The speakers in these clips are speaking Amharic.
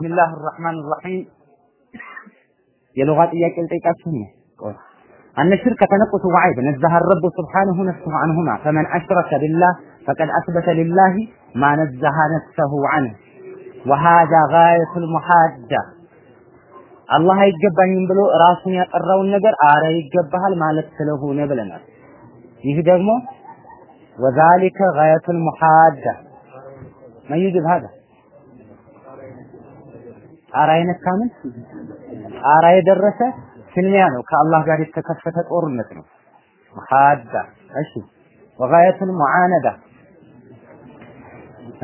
ብስሚላህ ራህማን ራሂም የሉጋ ጥያቄ ልጠይቃችሁ ነው። ቆይ أن الشرك تنقص وعيب نزه الرب سبحانه نفسه عنهما فمن أشرك بالله فقد أثبت لله ما نزه نفسه عنه وهذا غاية المحاجة አላህ አይገባኝም ብሎ ራሱን ያጠራውን ነገር አረ ይገባሃል ማለት ስለሆነ ብለናል። ይህ ደግሞ ወዛሊከ ጋየቱል ሙሐዳ من يجب هذا ጣራ የነካ ጣራ የደረሰ ፍልሚያ ነው። ከአላህ ጋር የተከፈተ ጦርነት ነው። ሙሐዳ እሺ። ወጋየቱል ሙዓነዳ።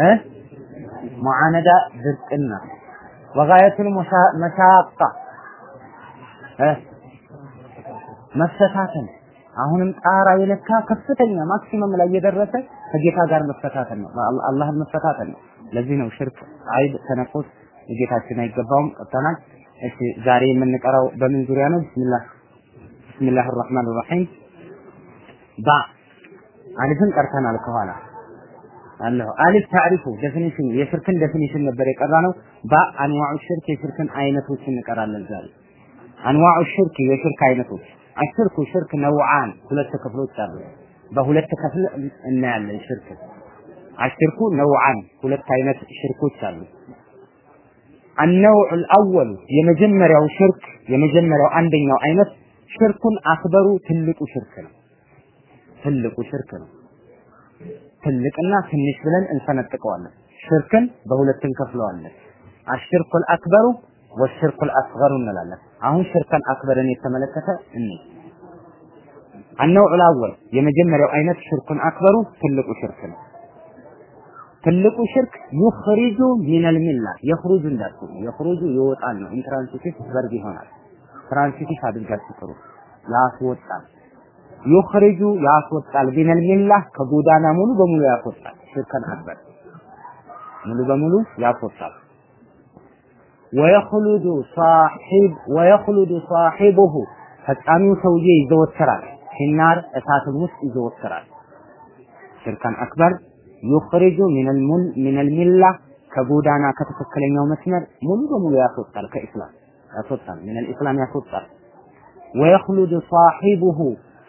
እ? ሙዓነዳ ድርቅና። ወጋየቱል መሻቃ እ? መፈታተን። አሁንም ጣራ የለካ ከፍተኛ ማክሲመም ላይ የደረሰ ከጌታ ጋር መፈታተን ነው። አላህን መፈታተን ነው። ለዚህ ነው ሽርክ፣ አይብ፣ تنقص የጌታችን አይገባውም። ቀጥተናል። እሺ ዛሬ የምንቀራው በምን ዙሪያ ነው? ቢስሚላህ ቢስሚላህ الرحمن الرحيم ባ አሊፍን ቀርተናል ከኋላ አለሁ አሊፍ ታሪፉ ዴፊኒሽን የሽርክን ዴፊኒሽን ነበር የቀራ ነው። ባ አንዋዑ ሽርክ የሽርክን አይነቶች እንቀራለን ዛሬ። አንዋዑ ሽርክ የሽርክ አይነቶች አሽርኩ ሽርክ ነውዓን ሁለት ክፍሎች አሉ። በሁለት ክፍል እናያለን ሽርክ አሽርኩ ነውዓን ሁለት አይነት ሽርኮች አሉ። النوع الأول የመጀመሪያው ሽርክ የመጀመሪያው አንደኛው አይነት ሽርኩን አክበሩ ትልቁ ሽርክ ነው። ትልቁ ሽርክ ነው። ትልቅና ትንሽ ብለን እንሰነጥቀዋለን። ሽርክን በሁለት እንከፍለዋለን። አሽርኩል አክበሩ ወሽርኩል አስገሩ እንላለን። አሁን ሽርከን አክበርን የተመለከተ እኔ النوع الأول የመጀመሪያው አይነት ሽርኩን አክበሩ ትልቁ ሽርክ ነው። ትልቁ ሽርክ يخرج من الملة يخرج እንዳትሉ يخرج ይወጣል ነው። intransitive verb ይሆናል። transitive አድርጋችሁ ጥሩ ያስወጣል። يخرج ያስወጣል من الملة ከጎዳና ሙሉ በሙሉ ያስወጣል። شرك أكبر ሙሉ በሙሉ ያስወጣል። ويخلد صاحب ويخلد صاحبه ፈጻሚው ሰውዬ ይዘወትራል። في النار እሳትም ውስጥ ይዘወትራል። شرك أكبر يخرج من الملة ከጎዳና ከትክክለኛው መስመር ሙሉ በሙሉ ያስወጣል። ከኢስላም ያስወጣል። من الإسلام ያስወጣል። ويخلد صاحبه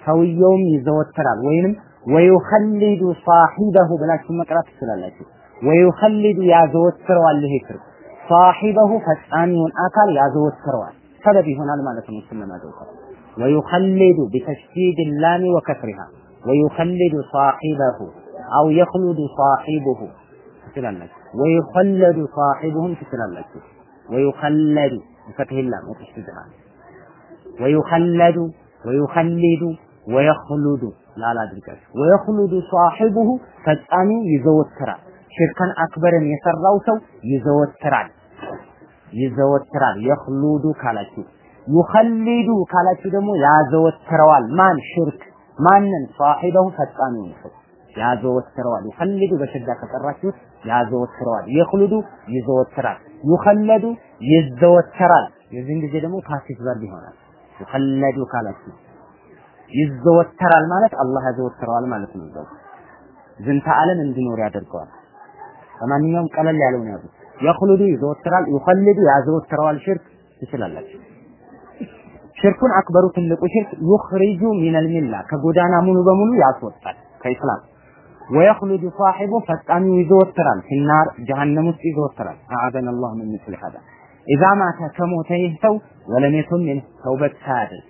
ሰውየውም ይዘወትራል። ወይንም ወዩኸሊዱ ሳሒበሁ ብላችሁ መቅራት ትችላላችሁ። ወዩኸሊዱ ያዘወትረዋል። ይሄ ሽርክ ሳሒበሁ ፈጻሚውን አካል ያዘወትረዋል። ሰበብ ይሆናል ማለት ነው። እሱን ለማዘውተር ወዩኸሊዱ ቢተሽዲድ ላሚ ወከስሪሃ ወዩኸሊዱ ሳሒበሁ አው የኽሉዱ ሳሒቡሁ ትችላላችሁ። ወዩኸለዱ ሳሒቡሁም ትችላላችሁ። ወዩኸለዱ በፈትሂላም ወተሽዲድሃ ويخلد ويخلد ويخلد ላላ አድርጋችሁ ويخلد صاحبه ፈጻሚው ይዘወትራል። شرك أكبر ን የሰራው ሰው ይዘወትራል ይዘወትራል። يخلد ካላችሁ يخلد ካላችሁ ደግሞ ያዘወትረዋል። ማን ሽርክ ማንን? صاحبه ፈጻሚውን ሰው ያዘወትረዋል። يخلد በሽዳ ከቀራችሁት ያዘወትረዋል። يخلد ይዘወትራል። يخلد ይዘወትራል። የዚህን ጊዜ ደግሞ passive verb ይሆናል። يخلد ካላችሁ ይዘወተራል ማለት አላህ ያዘወትረዋል ማለት ነው። እዛው ዝንተ ዓለም እንዲኖር ያደርገዋል። ከማንኛውም ቀለል ያለውን ያዙ። يخلد ይዘወትራል፣ يخلد ያዘወትረዋል። ሽርክ ትችላላችሁ። شرك أكبر ትልቁ ሽርክ يخرج من الملة ከጎዳና ሙሉ በሙሉ ያስወጣል ከኢስላም ويخلد صاحبه ፈጻሚው ይዘወትራል። في النار ጀሃነም ውስጥ ይዘወትራል። أعاذنا الله من مثل هذا። ኢዛ ማተ ከሞተ ይህ ሰው ወለም የቱም ሚን ተውበት ሳያደርግ።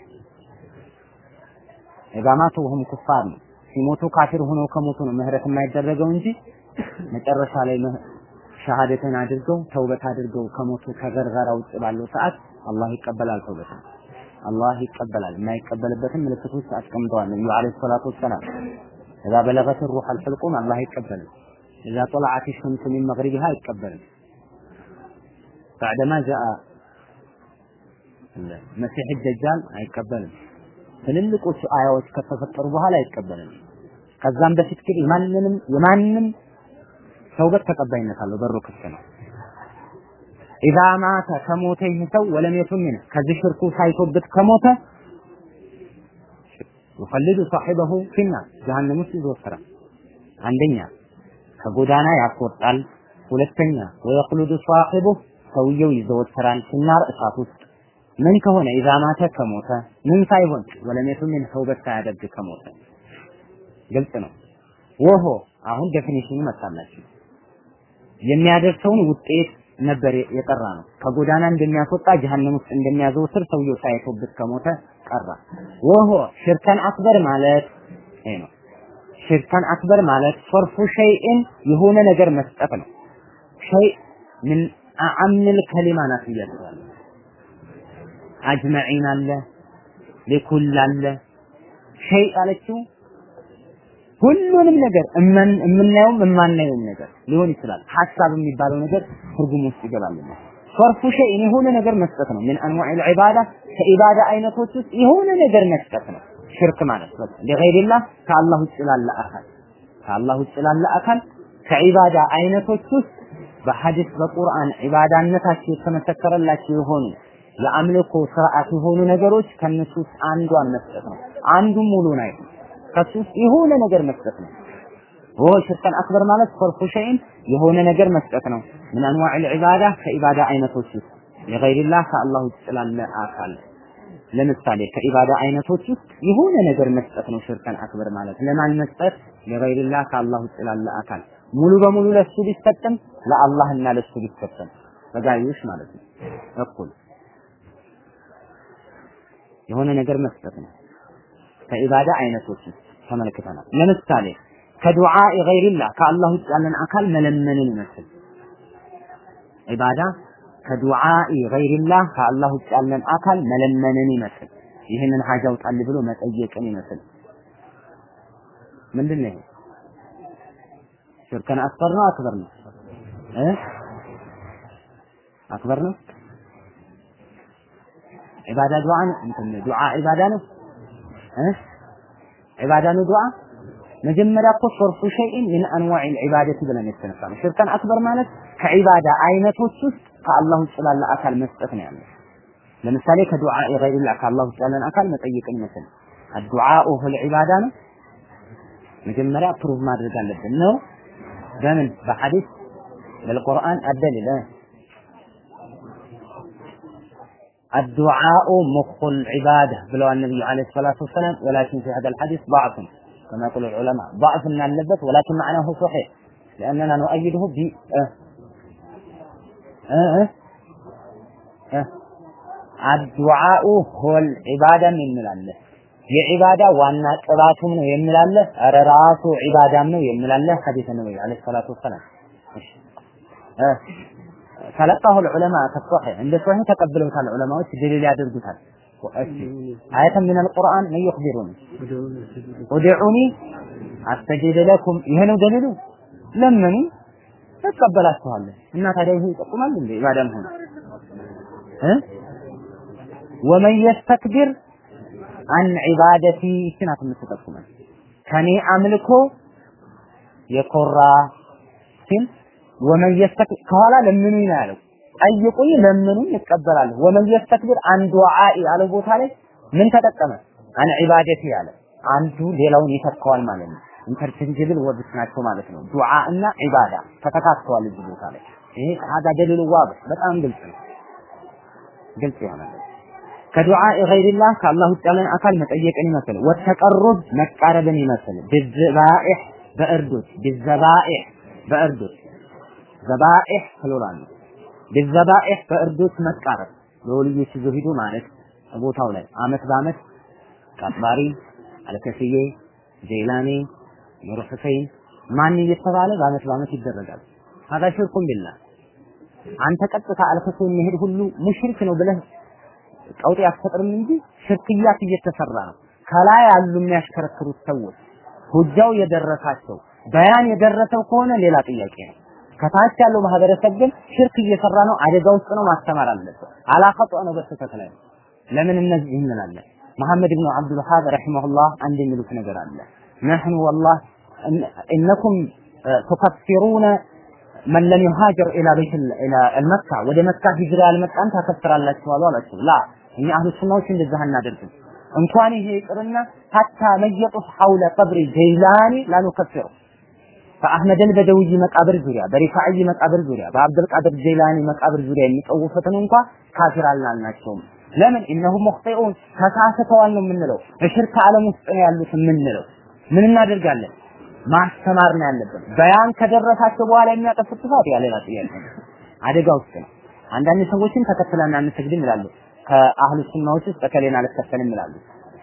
ኢዛ ማቱ ወሁም ኩፋር ነው። ሲሞቱ ካፊር ሆነው ከሞቱ ነው ምህረት የማይደረገው እንጂ መጨረሻ ላይ ሸሃደትን አድርገው ተውበት አድርገው ከሞቱ ከገርገራ ውጭ ባለው ሰዓት አላህ ይቀበላል ተውበትን አላህ ይቀበላል። የማይቀበልበትን ምልክቶች አስቀምጠዋል ነብዩ አለይሂ ሰላቱ ወሰላም إذا بلغت الروح الحلقوم الله يقبل إذا طلعت الشمس من مغربها يقبل بعدما جاء المسيح الدجال አይቀበልም ትልልቆቹ አያዎች ከተፈጠሩ በኋላ አይቀበልም ከዛም በፊት ግን የማንንም የማንም ተውበት ተቀባይነት አለው በሩ ክፍት ነው ኢዛ ማተ ከሞተ ይህ ሰው ወለም የቱን ምን ከዚህ ሽርኩ ሳይቶበት ከሞተ ይፈልዱ ሳሒበሁ ፊና ጀሃነም ውስጥ ይዘወትራል። አንደኛ ከጎዳና ያስወጣል። ሁለተኛ ወየኽሉዱ ሳሒቡ ሰውየው ይዘወተራል ሲናር እሳት ውስጥ። ምን ከሆነ? ኢዛ ማተ ከሞተ። ምን ሳይሆን? ወለሜቱ ምን ተውበት ሳያደርግ ከሞተ። ግልጽ ነው። ወሆ አሁን ዴፊኒሽኑ መጣላችሁ። የሚያደርሰውን ውጤት ነበር የጠራ ነው። ከጎዳና እንደሚያስወጣ ጀሃነም ውስጥ እንደሚያዘወትር ሰውየው ሳይቶበት ከሞተ ቀራ። ወሆ ሽርከን አክበር ማለት ይሄ ነው። ሽርከን አክበር ማለት ሶርፉ ሸይእን የሆነ ነገር መስጠት ነው። ሸይ ምን አዓምል ከሊማ ናት ብያለሁ። አጅመዒን አለ ሊኩል አለ ሸይ አለችው ሁሉንም ነገር የምናየውም የማናየውም ነገር ሊሆን ይችላል። ሐሳብ የሚባለው ነገር ትርጉም ውስጥ ይገባልና ሶርፉ ሸይን የሆነ ነገር መስጠት ነው። ምን አንዋዕል ዒባዳ ከዒባዳ አይነቶች ውስጥ የሆነ ነገር መስጠት ነው። ሽርክ ማለት ነው። ለገይሪላህ ከአላህ ውጭ ላለ አካል ከአላህ ውጭ ላለ አካል ከዒባዳ አይነቶች ውስጥ በሐዲስ በቁርአን ዒባዳነታቸው የተመሰከረላቸው የሆኑ የአምልኮ ስርዓት የሆኑ ነገሮች ከነሱ ውስጥ አንዷን መስጠት ነው። አንዱ ሙሉን አይደለም። ከሱ ውስጥ የሆነ ነገር መስጠት ነው። ወ ሽርከን አክበር ማለት ሰርፉ ሸይን የሆነ ነገር መስጠት ነው። ምን አንዋዕል ዒባዳ ከዒባዳ አይነቶች ውስጥ የገይሪላህ ከአላህ ውጭ ላለ አካል ለምሳሌ ከዒባዳ አይነቶች ውስጥ የሆነ ነገር መስጠት ነው ሽርከን አክበር ማለት። ለማን መስጠት? ለገይሪላህ ከአላህ ውጭ ላለ አካል ሙሉ በሙሉ ለሱ ቢሰጥም ለአላህና ለሱ ቢሰጥም በጋዮሽ ማለት ነው። እኩል የሆነ ነገር መስጠት ነው። ከዒባዳ አይነቶች ውስጥ ተመልክተናል። ለምሳሌ ከዱዓ ገይሪላህ ከአላህ ውጭ ያለን አካል መለመንን ይመስል። ዒባዳ ከዱዓ ገይሪላህ ከአላህ ውጭ ያለን አካል መለመንን ይመስል። ይህንን ሀጃ አውጣል ብሎ መጠየቅን ይመስል። ምንድን ነው? ሽርከን አክበር ነው አክበር ነው? እ? አክበር ነው? ዒባዳ ዱዓ ነው። ዱዓ ዒባዳ ነው? እ ዒባዳ ነው ዱዓ መጀመሪያ እኮ صرف شيء من أنواع العبادة ብለን የተነሳ ነው። شرك أكبر ማለት ከዒባዳ አይነቶች ውስጥ ከአላህ ውጭ ላለ አካል መስጠት ነው ያለው። ለምሳሌ كدعاء غير الله ከአላህ ውጭ ያለን አካል መጠየቅን ይመስል الدعاء هو العبادة ነው። መጀመሪያ prove ማድረግ አለብን ነው በምን በሐዲስ በልቁርአን አደልለ الدعاء مخ العبادة بلو النبي عليه الصلاة والسلام ولكن في هذا الحديث ضعف كما يقول العلماء ضعف من اللبت ولكن معناه صحيح لأننا نؤيده ب أه أه أه الدعاء هو العبادة من ملاله የዒባዳ ዋና ቅባቱም ነው የሚላለ ኧረ ራሱ ዒባዳም ነው የሚላለ ሐዲስ ነብይ አለይሂ ሰላቱ ወሰላም ተለቃሁ ዑለማ ከሶሒህ እንደ ሶሒህ ተቀብለውታል ዑለማዎች ደሊል ያደርጉታል። እሺ። አያተ ምን አልቁርአን ነው ይخبሩን ወድዑኒ አስተጂብ ለኩም። ይሄ ደሊሉ። ለምን እቀበላችኋለሁ። እና ታዲያ ይሄ ይጠቁማል እንዴ? ኢባዳም ሆነ እ? ወመን የስተክብር አን ዒባደቲ ሲናት የምትጠቁመን። ከኔ አምልኮ የኮራ ሲል ወመን የስተክቢር ከኋላ ለምኑኝ ነው ያለው። ጠይቁኝ ለምኑኝ ይቀበላለሁ። ወመን የስተክቢር አን ዱዓኢ ያለው ቦታ ላይ ምን ተጠቀመ? አን ዒባደቲ ያለ አንዱ ሌላውን ይተካዋል ማለት ነው። ኢንተርቼንጀብል ወርድስ ናቸው ማለት ነው። ዱዓ እና ዒባዳ ተተካክተዋል እዚህ ቦታ ላይ። ይሄ ሀዳ ደሊሉ ዋድህ በጣም ግልጽ ነው። ግልጽ ይሆናል። ከዱዓ ገይሪላህ ከአላህ ውጭ ያለን አካል መጠየቅን ይመስል ወተቀሩብ መቃረብን ይመስል ብዘባኢህ በእርዶች ብዘባኢህ በእርዶች ዘባኢህ ፕሉራል ነው። በእርዶች መቃረብ ለወልዮች ይዞ ሂዱ ማለት ቦታው ላይ አመት በአመት ቀባሪ አልከስዬ ጀይላኒ ኑር ሁሴን ማን እየተባለ በአመት በአመት ይደረጋል። ሀዛ ሽርኩም ቢላህ አንተ ቀጥታ አልከስዬ የሚሄድ ሁሉ ሙሽሪክ ነው ብለህ ቀውጥ ያስፈጥርም እንጂ ሽርክያት እየተሰራ ነው። ከላይ ያሉ የሚያሽከረክሩት ሰዎች ሁጃው የደረሳቸው በያን የደረሰው ከሆነ ሌላ ጥያቄ ነው። ከታች ያለው ማህበረሰብ ግን ሽርክ እየሰራ ነው፣ አደጋ ውስጥ ነው፣ ማስተማር አለበት። አላኸጧ ነው፣ በስተት ላይ ለምን እነዚህ እንላለን? መሐመድ ብኑ አብዱል ወሃብ ረሂመሁላህ አንድ የሚሉት ነገር አለ። ነህኑ ወላህ እነኩም ቱከፊሩነ መን ለም ዩሃጅር ኢላ ቤት አልመካ ወደ መካ ሂጅራ ያልመጣን ታከፍራላችሁ አሉ አላቸው። ላ እኛ አህሉ ሱናዎች እንደዛ አናደርግም። እንኳን ይሄ ይቅርና ሀታ መየጡፍ ሐውለ ቀብሪ ጀይላኒ ላኑከፍሩ በአህመድ አልበደውይ መቃብር ዙሪያ በሪፋዒ መቃብር ዙሪያ በአብዱል ቃድር ጀይላኒ መቃብር ዙሪያ የሚጠውፉትን እንኳ ካፊር አልናልናቸውም። ለምን እነሁ ሙኽጢኡን ተሳስተዋል ነው የምንለው። በሽርክ ዓለም ውስጥ ነው ያሉት የምንለው። ምን እናደርጋለን? ማስተማር ነው ያለብን። በያን ከደረሳቸው በኋላ የሚያጠፉት ጥፋት ያ ሌላ ጥያቄ ነው። አደጋ ውስጥ ነው። አንዳንድ ሰዎችን ተከትለን አንሰግድም ይላሉ። ከአህሉ ሱናዎች ውስጥ እከሌን አልከተልም ይላሉ።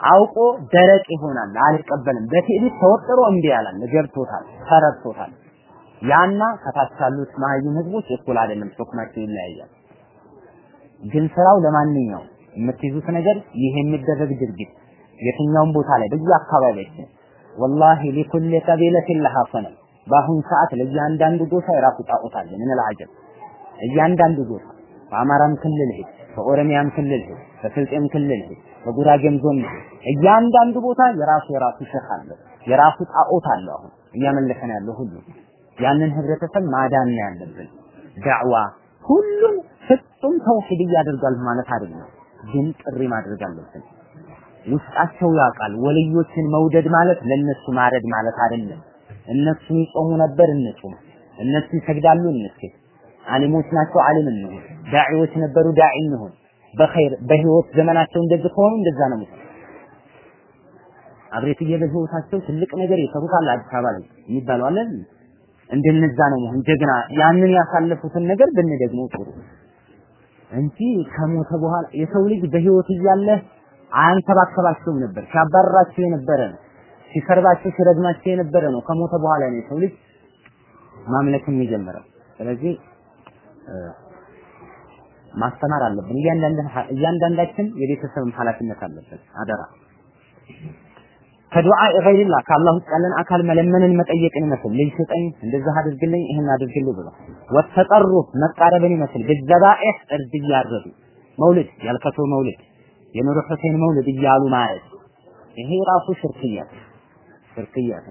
አውቆ ደረቅ ይሆናል፣ አልቀበልም። በትዕቢት ተወጥሮ እምቢ ያላል፣ ገብቶታል፣ ተረድቶታል። ያና ከታች ያሉት መሀይም ህዝቦች እኩል አይደለም፣ ሹክማቸው ይለያያል። ግን ስራው ለማንኛው የምትይዙት ነገር ይሄ የሚደረግ ድርጊት የትኛውም ቦታ ላይ በየአካባቢያችን ወላሂ ሊኩል ቀቢለትን ለሃ ሰነም በአሁን ሰዓት ለእያንዳንዱ ጎሳ የራሱ ጣዖት አለ። ምን አልዓጀብ እያንዳንዱ ጎሳ በአማራም ክልል ሄድ፣ በኦሮሚያም ክልል ሄድ፣ በስልጤም ክልል ሄድ፣ በጉራጌም ዞን እያንዳንዱ ቦታ የራሱ የራሱ ሸህ አለው፣ የራሱ ጣዖት አለው። አሁን እያመለከን ያለው ሁሉ ያንን ህብረተሰብ ማዳን ነው ያለብን። ዳዕዋ ሁሉም ፍጹም ተውሂድ ያደርጋል ማለት አይደለም፣ ግን ጥሪ ማድረግ አለብን። ውስጣቸው ያውቃል። ወልዮችን መውደድ ማለት ለነሱ ማረድ ማለት አይደለም። እነሱ ይጾሙ ነበር እንጹም፣ እነሱ ይሰግዳሉ እንስገድ። አሊሞች ናቸው አሊም እንሁን፣ ዳዒዎች ነበሩ ዳዒ እንሁን። በኸይር በህይወት ዘመናቸው እንደዚህ ከሆኑ እንደዛ ነው አብሬትዬ በህይወታቸው ትልቅ ነገር አለ አዲስ አበባ ላይ የሚባለው አለ እንደነዛ ነው መሆን ጀግና። ያንን ያሳለፉትን ነገር ብንደግመው ጥሩ እንጂ ከሞተ በኋላ የሰው ልጅ በህይወት እያለ አንከባከባቸውም ነበር። ሲያባርራቸው የነበረ ነው። ሲሰርባቸው ሲረግማቸው የነበረ ነው። ከሞተ በኋላ ነው የሰው ልጅ ማምለክም የጀመረው። ስለዚህ ማስተማር አለብን። እያንዳንዳችን የቤተሰብም ኃላፊነት አለበት። አደራ ከዱዓ ገይሪላህ ከአላህ ውጭ ያለን አካል መለመንን መጠየቅን ይመስል ልጅ ስጠኝ፣ እንደዚህ አድርግልኝ፣ ይህን አድርግልኝ ብሎ ወተቀሩ መቃረብን ይመስል ብዘባኤህ እርድ እያረዱ መውልድ ያልከቶ መውልድ የኑር ሁሴን መውልድ እያሉ ማለት ይሄ ራሱ ሽርክያት ሽርክያት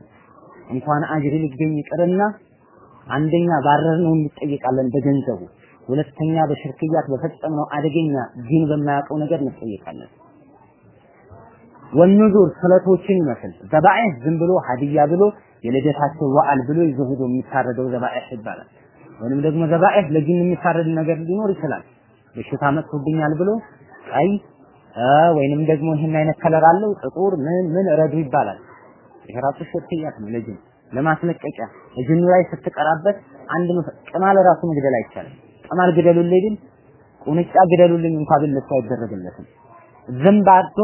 እንኳን አጅር ሊገኝ ይቅርና አንደኛ ባረር ነው እንጠይቃለን በገንዘቡ ሁለተኛ በሽርክያት በፈጸምነው አደገኛ ዲን በማያውቀው ነገር እንጠይቃለን። ወንዙር ስለቶችን ይመስል ዘባኤህ ዝም ብሎ ሀዲያ ብሎ የልደታቸው በዓል ብሎ ይዞ ሄዶ የሚታረደው ዘባኤህ ይባላል። ወይንም ደግሞ ዘባኤህ ለጂን የሚታረድ ነገር ሊኖር ይችላል። በሽታ መጥቶብኛል ብሎ ቀይ ወይንም ደግሞ ይህን አይነት color አለው ጥቁር ምን ምን ረዱ ይባላል። ይሄ ራሱ ሽርክያት ነው። ለጂን ለማስለቀቂያ ጂኑ ላይ ስትቀራበት አንድ ቅማል ራሱ መግደል አይቻልም። ቅማል ግደሉልኝ ቢል ቁንጫ ግደሉልኝ እንኳን ቢል አይደረግለትም። ዝንብ አርዶ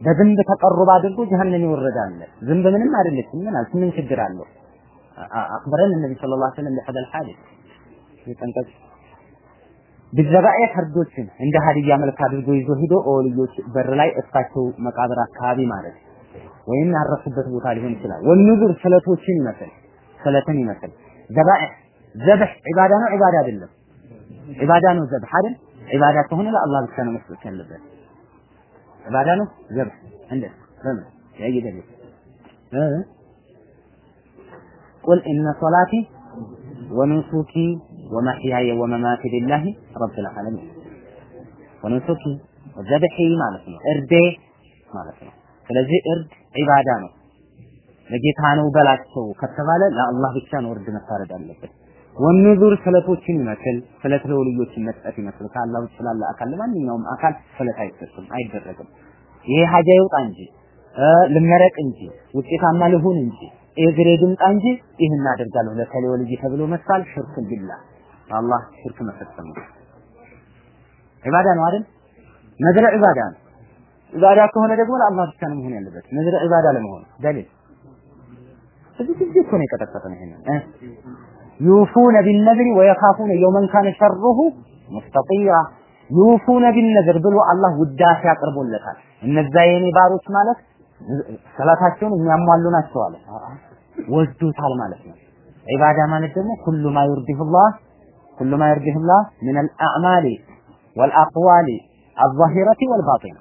በዝንብ ተቀርብ አድርጎ ጀሃነም ይወረዳል። ዝንብ ምንም አይደለችም። ምን ምን ችግር አለው? አክበረን ነብይ صلى الله عليه وسلم ይጠንቀቅ ብዘባኤ ፈርዶችን እንደ ሀዲያ መልክ አድርጎ ይዞ ሂዶ ኦልዮች በር ላይ እሳቸው መቃብር አካባቢ ማለት ወይም ያረፉበት ቦታ ሊሆን ይችላል። ወንዙር ስለቶችን ይመስል ስለትን ይመስል ዘባኤ ዘብህ ዒባዳ ነው ዒባዳ አይደለም? ዒባዳ ነው ዘብህ አይደል? ዒባዳ ከሆነ ለአላህ ብቻ ነው መስጠት ያለበት። ዒባዳ ነው ዘብህ እንደ ለምን እ ቁል ኢነ ሶላቲ ወኑሱኪ ወመሕያየ ወመማቲ ሊላሂ ረብል ዓለሚን ወኑሱኪ ዘብሒ ማለት ነው እርዴ ማለት ነው። ስለዚህ እርድ ዒባዳ ነው። ለጌታ ነው በላቸው ከተባለ ለአላህ ብቻ ነው እርድ መታረድ አለበት። ወንዙር ስለቶችን ይመስል ስለት ለወልዮችን መስጠት ይመስል ከአላህ ውጭ ላለ አካል ለማንኛውም አካል ስለት አይሰጥም፣ አይደረግም። ይሄ ሀጃ ይውጣ እንጂ ልመረቅ እንጂ ውጤታማ ልሁን እንጂ እግሬ ድምጣ እንጂ ይህን አደርጋለሁ ለከሌ ወልይ ተብሎ መሳል ሽርክ ቢላህ አላህ ሽርክ መፈጸም ነው። ዒባዳ ነው አይደል? ነዝረ ዒባዳ ነው። ዒባዳ ከሆነ ደግሞ ለአላህ ብቻ ነው መሆን ያለበት። ነዝረ ዒባዳ ለመሆን ደሊል እዚህ ጊዜ እኮ ነው የቀጠቀጠን ይሄንን ዩፉነ ቢነዝሪ ወየኻፉነ የውመን ካነ ሸሩሁ ሙስተጢራ ዩፉነ ቢነዝር ብሎ አላህ ውዳሴ አቅርቦለታል። እነዛ የኔ ባሮች ማለት ሰላታቸውን የሚያሟሉ ናቸው አለ። ወስዱታል ማለት ነው። ዒባዳ ማለት ደግሞ ኩሉ ማ ዩርዲሁላህ ኩሉ ማ ዩርዲሁላህ ሚን አልአዕማሊ ወልአቅዋሊ አዛሂረቲ ወልባጢና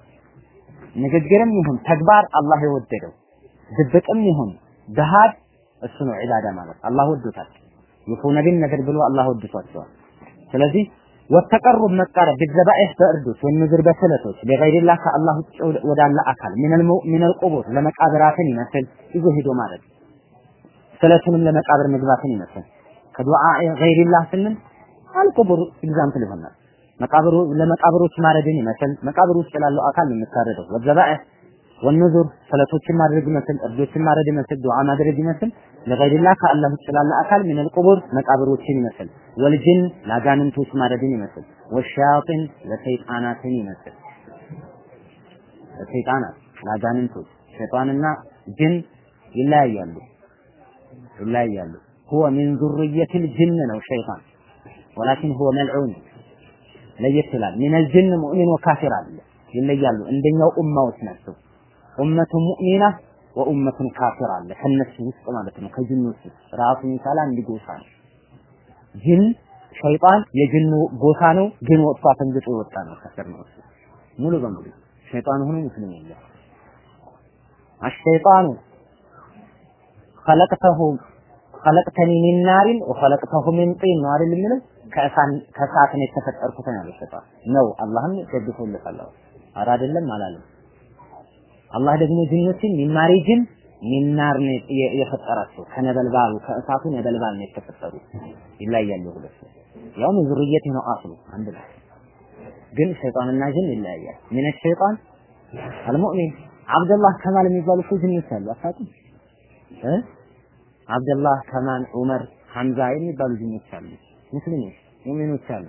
ንግግርም ይሁን ተግባር አላህ የወደደው ድብቅም ይሁን ገሃድ እሱ ነው ዒባዳ ማለት አላህ ወዶታል። ይፉነ ቢነዝር ብሎ አላህ ወድቷቸዋል። ስለዚህ والتقرب መቃረብ بالذبائح በእርዶች والنذور በስለቶች لغير الله ከአላህ ውጭ ወዳለ አካል من القبور ለመቃብራትን ይመስል ይዞ ሄዶ ማለት ስለቱንም ለመቃብር መግባትን ይመስል كدعاء غير الله ስንል القبور example ይሆናል። መቃብሩ ለመቃብሮች ማረድን ይመስል መቃብር ውስጥ ላለው አካል የምታረደው። والذبائح والنذور ስለቶችን ማድረግ ይመስል እርዶችን ማረድ ይመስል ዱዓ ማድረግ ይመስል ለገይሪላህ ከአላህ ውጭ ላለ አካል ምን አልቁቡር መቃብሮችን ይመስል ወልጅን ለአጋንንቶች ማረድን ይመስል ወሸያጢን ለሰይጣናትን ይመስል ለሰይጣናት ለአጋንንቶች ሸይጣንና ጅን ይለያያሉ ይለያያሉ هو من ذرية الجن ነው ሸይጣን ولكن هو ملعون ለየት ይላል من الجن مؤمن وكافر አለ ይለያሉ እንደኛው ኡማዎች ናቸው ኡመቱ ሙእሚና ወኡመቱን ካፊር አለ ከነሱ ውስጥ ማለት ነው። ከጅን ውስጥ ራሱን የቻለ አንድ ጎሳ ነው። ጅን ሸይጣን የጅኑ ጎሳ ነው፣ ግን ወጥቶ አፈንግጦ የወጣ ነው። ከስር ነው ሙሉ በሙሉ ሸይጣን ሆኖ ሙስሊም የለም። አሸይጣኑ ኸለቅተሁ ኸለቅተኒ ሚን ናሪን ወኸለቅተሁ ሚን ጢን ነው አይደል የሚለው ከእሳን ከእሳት ነው የተፈጠርኩት ነው ሸይጣን ነው አላህም ደግፎለታል። አረ አይደለም አላለም አላህ ደግሞ ጅኖችን ሚማሪ ጅን ሚናር የፈጠራቸው። ከነበልባሉ ከእሳቱ ነበልባል ነው የተፈጠሩ። ይለያያሉ ሁለቱ። ያው ምን ዙርየት ነው አስሉ አንድ ላይ። ግን ሸይጣንና ጅን ይለያያል። ምን ሸይጣን? አልሙእሚን። አብደላህ ከማል የሚባሉ እኮ ጅኖች አሉ። አታውቁም እ? አብደላህ ከማል ዑመር ሐምዛ የሚባሉ ጅኖች አሉ። ሙስሊሞች ሙእሚኖች አሉ።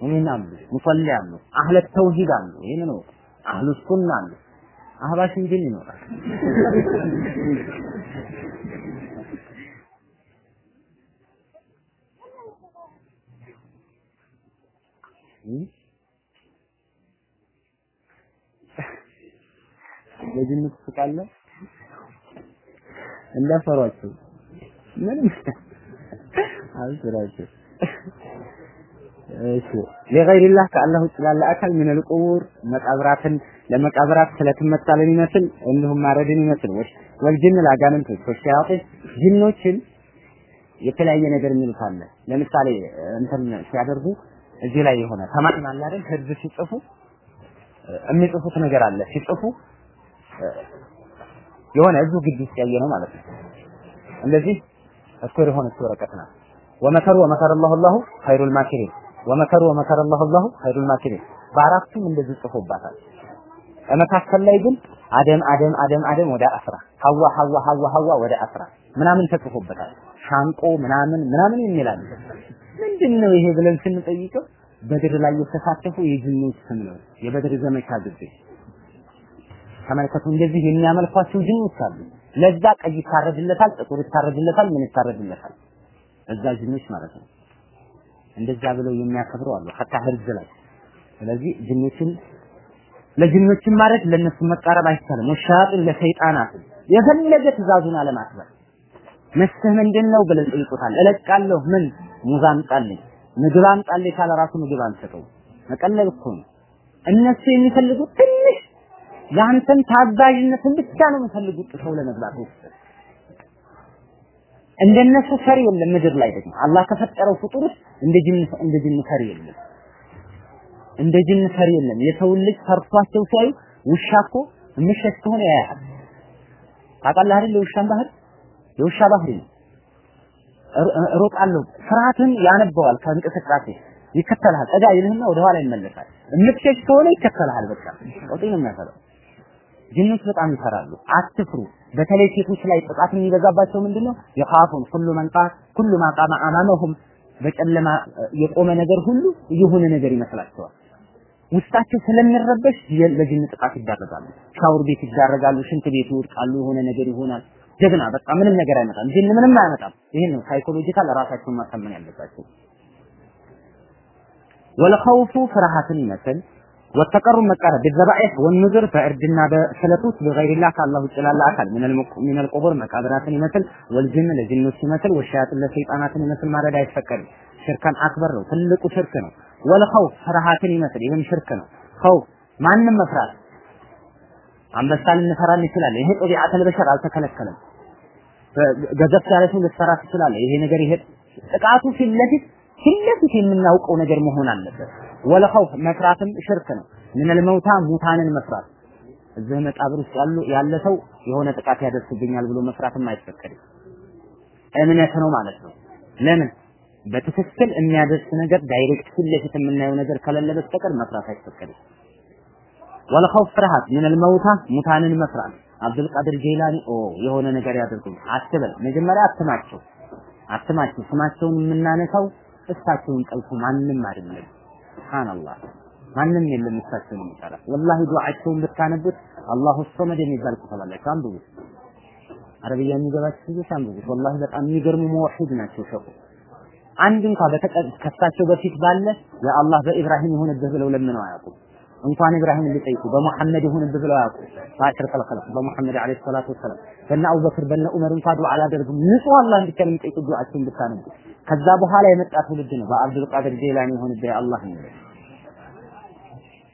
ሙእሚን አሉ ሙሰሊ አሉ አህለ ተውሂድ አሉ። ይሄን ነው። አህሉ ሱና አሉ አህባሽን ጅን ይኖራል። ለጅን ትስቃለህ እንዳፈሯቸው። ምንም አልስራቸው ከአላህ ውጭ ላለ አካል ምን ልቁር መቃብራትን ለመቃብራት ስለትመታለን ይመስል እንዲሁም ማረድን ይመስል ወልጅን ለአጋንንቶች ወሸያጢን ጅኖችን የተለያየ ነገር የሚሉት ለምሳሌ እንትን ሲያደርጉ እዚህ ላይ የሆነ ተማን አለ አይደል? ህዝብ ሲጽፉ የሚጽፉት ነገር አለ። ሲጽፉ የሆነ እዚሁ ግቢ ውስጥ ነው ማለት ነው። እንደዚህ እስኩር የሆነች ወረቀት ናት። ወመከሩ ወመከረ አላሁ አላሁ ኸይሩል ማኪሪን ወመከሩ ወመከረ አላሁ አላሁ ኸይሩል ማኪሪን በአራቱም እንደዚህ ጽፎባታል። በመካከል ላይ ግን አደም አደም አደም አደም ወደ አስራ ሐዋ ሐዋ ሐዋ ሐዋ ወደ አስራ ምናምን ተጽፎበታል። ሻንቆ ምናምን ምናምን የሚላል ምንድን ነው ይሄ ብለን ስንጠይቀው በድር ላይ የተሳተፉ የጅኖች ስም ነው። የበድር ዘመቻ ጊዜ ተመልከቱ። እንደዚህ የሚያመልኳቸው ጅኖች አሉ። ለዛ ቀይ ይታረድለታል፣ ጥቁር ይታረድለታል፣ ምን ይታረድለታል? እዛ ጅኖች ማለት ነው። እንደዛ ብለው የሚያከብሩ አሉ። ሀታ ህርዝ ላይ ስለዚህ ጅኖችን ለጅኖችን ማለት ለነሱ መቃረብ አይቻልም። ወሻጥን ለሰይጣናት የፈለገ ትእዛዙን አለማክበር መስህ ምንድን ነው ብለን ጠይቁታል። እለቃለሁ ምን ሙዝ አምጣልኝ፣ ምግብ አምጣልኝ ካለ ራሱ ምግብ አንሰጠው። መቀለል እኮ ነው። እነሱ የሚፈልጉት ትንሽ ያንተን ታዛዥነትን ብቻ ነው የሚፈልጉት ሰው ለመግባት እንደነሱ ፈሪ የለም ምድር ላይ ደግሞ አላህ ከፈጠረው ፍጡር እንደ ጅን እንደ ጅን ፈሪ የለም። እንደ ጅን ፈሪ የለም። የሰው ልጅ ፈርቷቸው ሲያዩ ውሻ እኮ የሚሸሽ ከሆነ ያያል። ታውቃለህ አይደል? የውሻን ባህር የውሻ ባህሪ ነው። እሮጣለሁ ፍርሃትን ያነበዋል ከእንቅስቃሴ ይከተልሃል። ጠጋ ይልህና ወደ ኋላ ይመለሳል። የምትሸሽ ከሆነ ይከተልሃል። በቃ ወጤ ነው የሚያፈራው። ጅኖች በጣም ይፈራሉ። አትፍሩ። በተለይ ሴቶች ላይ ጥቃት የሚበዛባቸው ምንድነው? የኻፉን ሁሉ መንቃ ሁሉ ማቃማ አማመሁም በጨለማ የቆመ ነገር ሁሉ የሆነ ነገር ይመስላቸዋል። ውስጣቸው ስለሚረበሽ ለጅን ጥቃት ይዳረጋሉ። ሻወር ቤት ይዳረጋሉ፣ ሽንት ቤት ይወድቃሉ፣ የሆነ ነገር ይሆናል። ጀግና በቃ ምንም ነገር አይመጣም። ጅን ምንም አያመጣም። ይሄን ነው psychological ራሳቸውን ማሳመን ያለባቸው። والخوف ፍርሃትን ይመስል والتقرب መቃረብ بالذبائح والنذور በእርድና لغير الله ከአላህ ውጭ ላለ አካል من القبور መቃብራትን ይመስል والجن ለጅኖች ይመስል والشياطين ለሰይጣናትን ይመስል ማረድ አይፈቀድም። شرك أكبر ነው፣ ትልቁ ሽርክ ነው። والخوف ፍርሃትን ይመስል ይህም ሽርክ ነው። خوف ማንም መፍራት አንበሳ ልንፈራ እንችላለን። ይሄ طبيعة البشر አልተከለከለም። ገዘፍ ያለ ሰው ልትፈራ ትችላለህ። ይሄ ነገር ይሄ ጥቃቱ ፊት ለፊት ፊት ለፊት የምናውቀው ነገር መሆን አለበት። والخوف መፍራትም ሽርክ ነው። من الموتى ሙታንን መፍራት እዚህ መቃብር ውስጥ ያሉ ያለ ሰው የሆነ ጥቃት ያደርስብኛል ብሎ መፍራትም አይፈቀድም። እምነት ነው ማለት ነው። ለምን በትክክል የሚያደርስ ነገር direct ፊት ለፊት የምናየው ነገር ከሌለ በስተቀር መፍራት አይፈቀድም። ወልኸውፍ ፍርሃት ሚነል መውታ ሙታንን መፍራት አብዱል ቃድር ጀይላኒ ኦ የሆነ ነገር ያደርጉኝ አትበል። መጀመሪያ አትማቸው አትማቸው። ስማቸውን የምናነሳው እሳቸውን ጠልቶ ማንም አይደለም። ሱብሃንአላህ ማንም የለም እሳቸውን የሚጠራ ወላሂ ዱዓቸውን ብታነቡት አላሁ ሰመድ የሚባል ክፍል አንብቡት። አረብያ የሚገባችሁ ልጆች አንብቡት። ወላሂ በጣም የሚገርሙ መወሒድ ናቸው ሸኹ አንድ እንኳ ከሳቸው በፊት ባለ የአላህ በኢብራሂም ይሁንብህ ብለው ለምነው አያውቁም። እንኳን ኢብራሂም ሊጠይቁ በሙሐመድ ይሁንብህ ብለው አያውቁም። በአሽር ከልከለ በሙሐመድ አለይሂ ሰላቱ ወሰላም በነ አቡበክር በነ ዑመር እንኳ ዱዓ አላደርጉም። ንጹህ አላህ ብቻ ነው የሚጠይቁት ዱዓቸውን ብታነቡ። ከዛ በኋላ የመጣ ትውልድ ነው በአብዱል ቃድር ጄላኒ ይሁንብህ የአላህ ነው።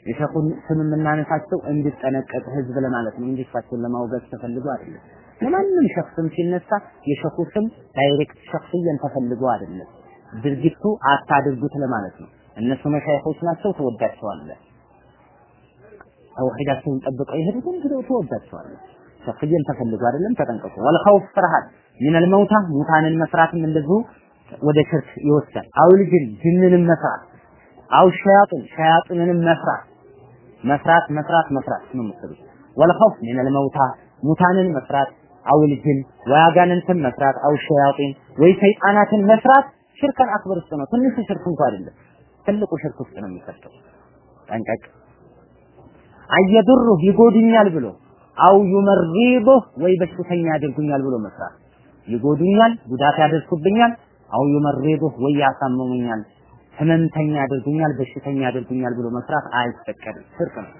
የሸኹን ስም የምናነሳቸው እንዲጠነቀቅ ህዝብ ለማለት ነው እንጂ እሳቸውን ለማውገዝ ተፈልጎ አይደለም። ለማንም ሸክስም ሲነሳ የሸኹ ስም direct ሸክስየን ተፈልጎ አይደለም። ድርጊቱ አታድርጉት ለማለት ነው። እነሱ መሻይኾች ናቸው፣ ትወዳቸዋለህ። ተውሂዳቸውን ጠብቀው የሄዱትን ትለው ትወዳቸዋለህ። ሸክየን ተፈልጎ አይደለም፣ ተጠንቀቁ። والخوف ፍርሃት من الموتى ሙታንን መፍራትም እንደዚሁ ወደ ሽርክ ይወስዳል። أو الجن ጅንንም መፍራት أو الشياطين ሸያጥንንም መፍራት መፍራት መፍራት መፍራት ነው የምትሉት። والخوف من الموتى ሙታንን መስራት አውል ጅን ወይ አጋንንትን መስራት አው ሸያጢን ወይ ሰይጣናትን መስራት ሽርከን አክበር ውስጥ ነው። ትንሹ ሽርክ እንኳ አይደለም፣ ትልቁ ሽርክ ውስጥ ነው የሚከተው። ጠንቀቅ። አየድሩ ይጎዱኛል ብሎ አው ዩመሪዱህ ወይ በሽተኛ ያደርጉኛል ብሎ መስራት ይጎዱኛል፣ ጉዳት ያደርሱብኛል፣ አው ዩመሪዱህ ወይ ያሳምሙኛል፣ ህመምተኛ ያደርጉኛል፣ በሽተኛ ያደርጉኛል ብሎ መስራት አይፈቀድም። ሽርክ ነው።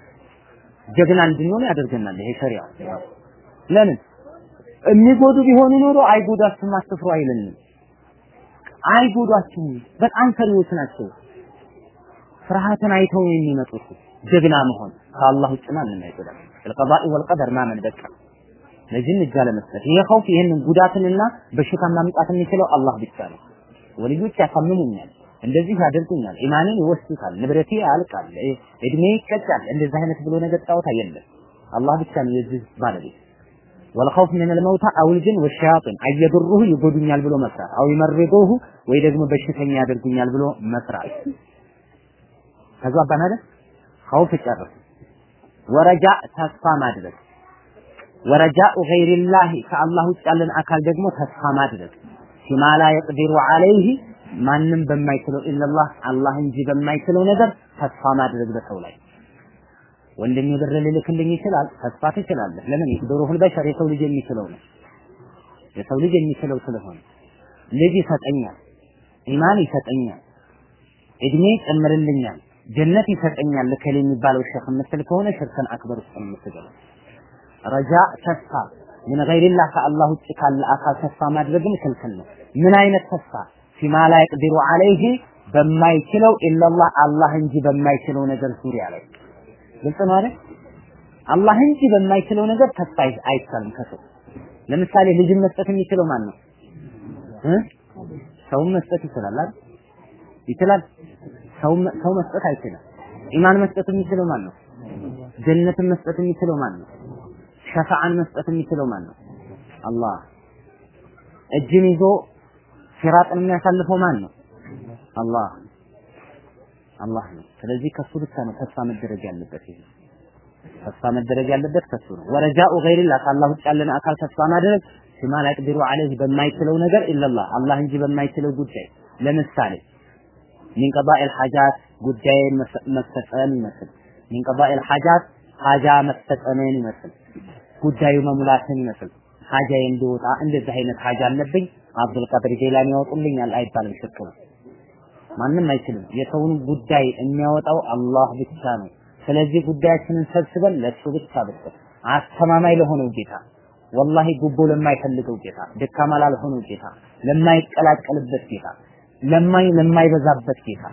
ጀግና እንድንሆን ያደርገናል ይሄ ሸሪዓው። ለምን የሚጎዱ ቢሆኑ ኖሮ አይጎዳችሁም አትፍሩ አይለንም። አይጎዷችሁም። በጣም ፈሪዎች ናቸው። ፍርሃትን አይተው ነው የሚመጡት። ጀግና መሆን ከአላህ ውጭ ማንም አይጎዳም። القضاء والقدر ማመን በቃ ለጅን እጅ አለመስጠት። ይሄ ኸውፍ ይሄንን ጉዳትንና በሽታን ማምጣት የሚችለው አላህ ብቻ ነው። ወልዮች ያሳምሙኛል፣ እንደዚህ ያደርጉኛል፣ ኢማኔን ይወስዱታል፣ ንብረቴ ያልቃል፣ እድሜ ይቀጫል፣ እንደዚህ አይነት ብሎ ነገር ጫወታ የለም። አላህ ብቻ ነው የዚህ ባለቤት። ወልኸውፍ ምን ልመውታ አውል ጅን ወሸያጢን አየድሩሁ ይጎዱኛል ብሎ መስራት አው ይመርዱሁ ወይ ደግሞ በሽተኛ ያደርጉኛል ብሎ መስራት። ተግባባን አይደል? ኸውፍ ጨርስ ወረጃ ተስፋ ማድረግ ወረጃኡ ገይሪላህ ከአላህ ውጭ ያለን አካል ደግሞ ተስፋ ማድረግ። ፊማ ላ የቅዲሩ ዐለይህ ማንም በማይችለው ኢላላህ አላህ እንጂ በማይችለው ነገር ተስፋ ማድረግ በሰው ላይ ወንድሜ ብር ልልክልኝ ይችላል፣ ተስፋ ትችላለህ። ለምን ይቅደሩሁል በሸር የሰው ልጅ የሚችለው ነው። የሰው ልጅ የሚችለው ስለሆነ ልጅ ይሰጠኛል፣ ኢማን ይሰጠኛል፣ እድሜ ይጨምርልኛል፣ ጀነት ይሰጠኛል ለከሌ የሚባለው ሸኽ የምትል ከሆነ ሽርከን አክበር ውስጥ ነው የምትገባው። ረጃ ተስፋ ምን ገይሪላህ ከአላህ ውጭ ካለ አካል ተስፋ ማድረግም ክልክል ነው። ምን አይነት ተስፋ ፊማ ላ የቅዲሩ ዐለይህ በማይችለው ኢላላህ አላህ እንጂ በማይችለው ነገር ዙሪያ ላይ ግልጽ ነው አይደል? አላህ እንጂ በማይችለው ነገር ተስፋ አይቻልም ከሰው። ለምሳሌ ልጅን መስጠት የሚችለው ማን ነው? እ ሰውን መስጠት ይችላል አይደል? ይችላል። ሰው ሰው መስጠት አይችልም። ኢማን መስጠት የሚችለው ማን ነው? ጀነትን መስጠት የሚችለው ማን ነው? ሸፋዓን መስጠት የሚችለው ማን ነው? አላህ። እጅን ይዞ ሲራጥን የሚያሳልፈው ማን ነው? አላህ አላህ ነው። ስለዚህ ከሱ ብቻ ነው ተስፋ መደረግ ያለበት። ይሄ ተስፋ መደረግ ያለበት ከሱ ነው። ወረጃኡ ገይሪላህ ከአላህ ውጭ ያለን አካል ተስፋ ማድረግ ፊማ ላ የቅዲሩ ዐለይህ በማይችለው ነገር ኢላላህ አላህ እንጂ በማይችለው ጉዳይ ለምሳሌ ሚን ቀዳኢል ሐጃት ጉዳይን መፈጸም ይመስል ሚን ቀዳኢል ሐጃት ሐጃ መፈጸምን ይመስል ጉዳዩ መሙላትን ይመስል ሐጃ እንዲወጣ እንደዚህ አይነት ሐጃ አለብኝ አብዱል ቀድር ጀይላኒ ያወጡልኛል አይባልም። ሽርክ ነው። ማንም አይችልም። የሰውን ጉዳይ የሚያወጣው አላህ ብቻ ነው። ስለዚህ ጉዳያችንን ሰብስበን ለሱ ብቻ ብቻ አስተማማኝ ለሆነው ጌታ ወላሂ ጉቦ ለማይፈልገው ጌታ፣ ደካማ ላልሆነው ጌታ፣ ለማይቀላቀልበት ጌታ፣ ለማይ ለማይበዛበት ጌታ፣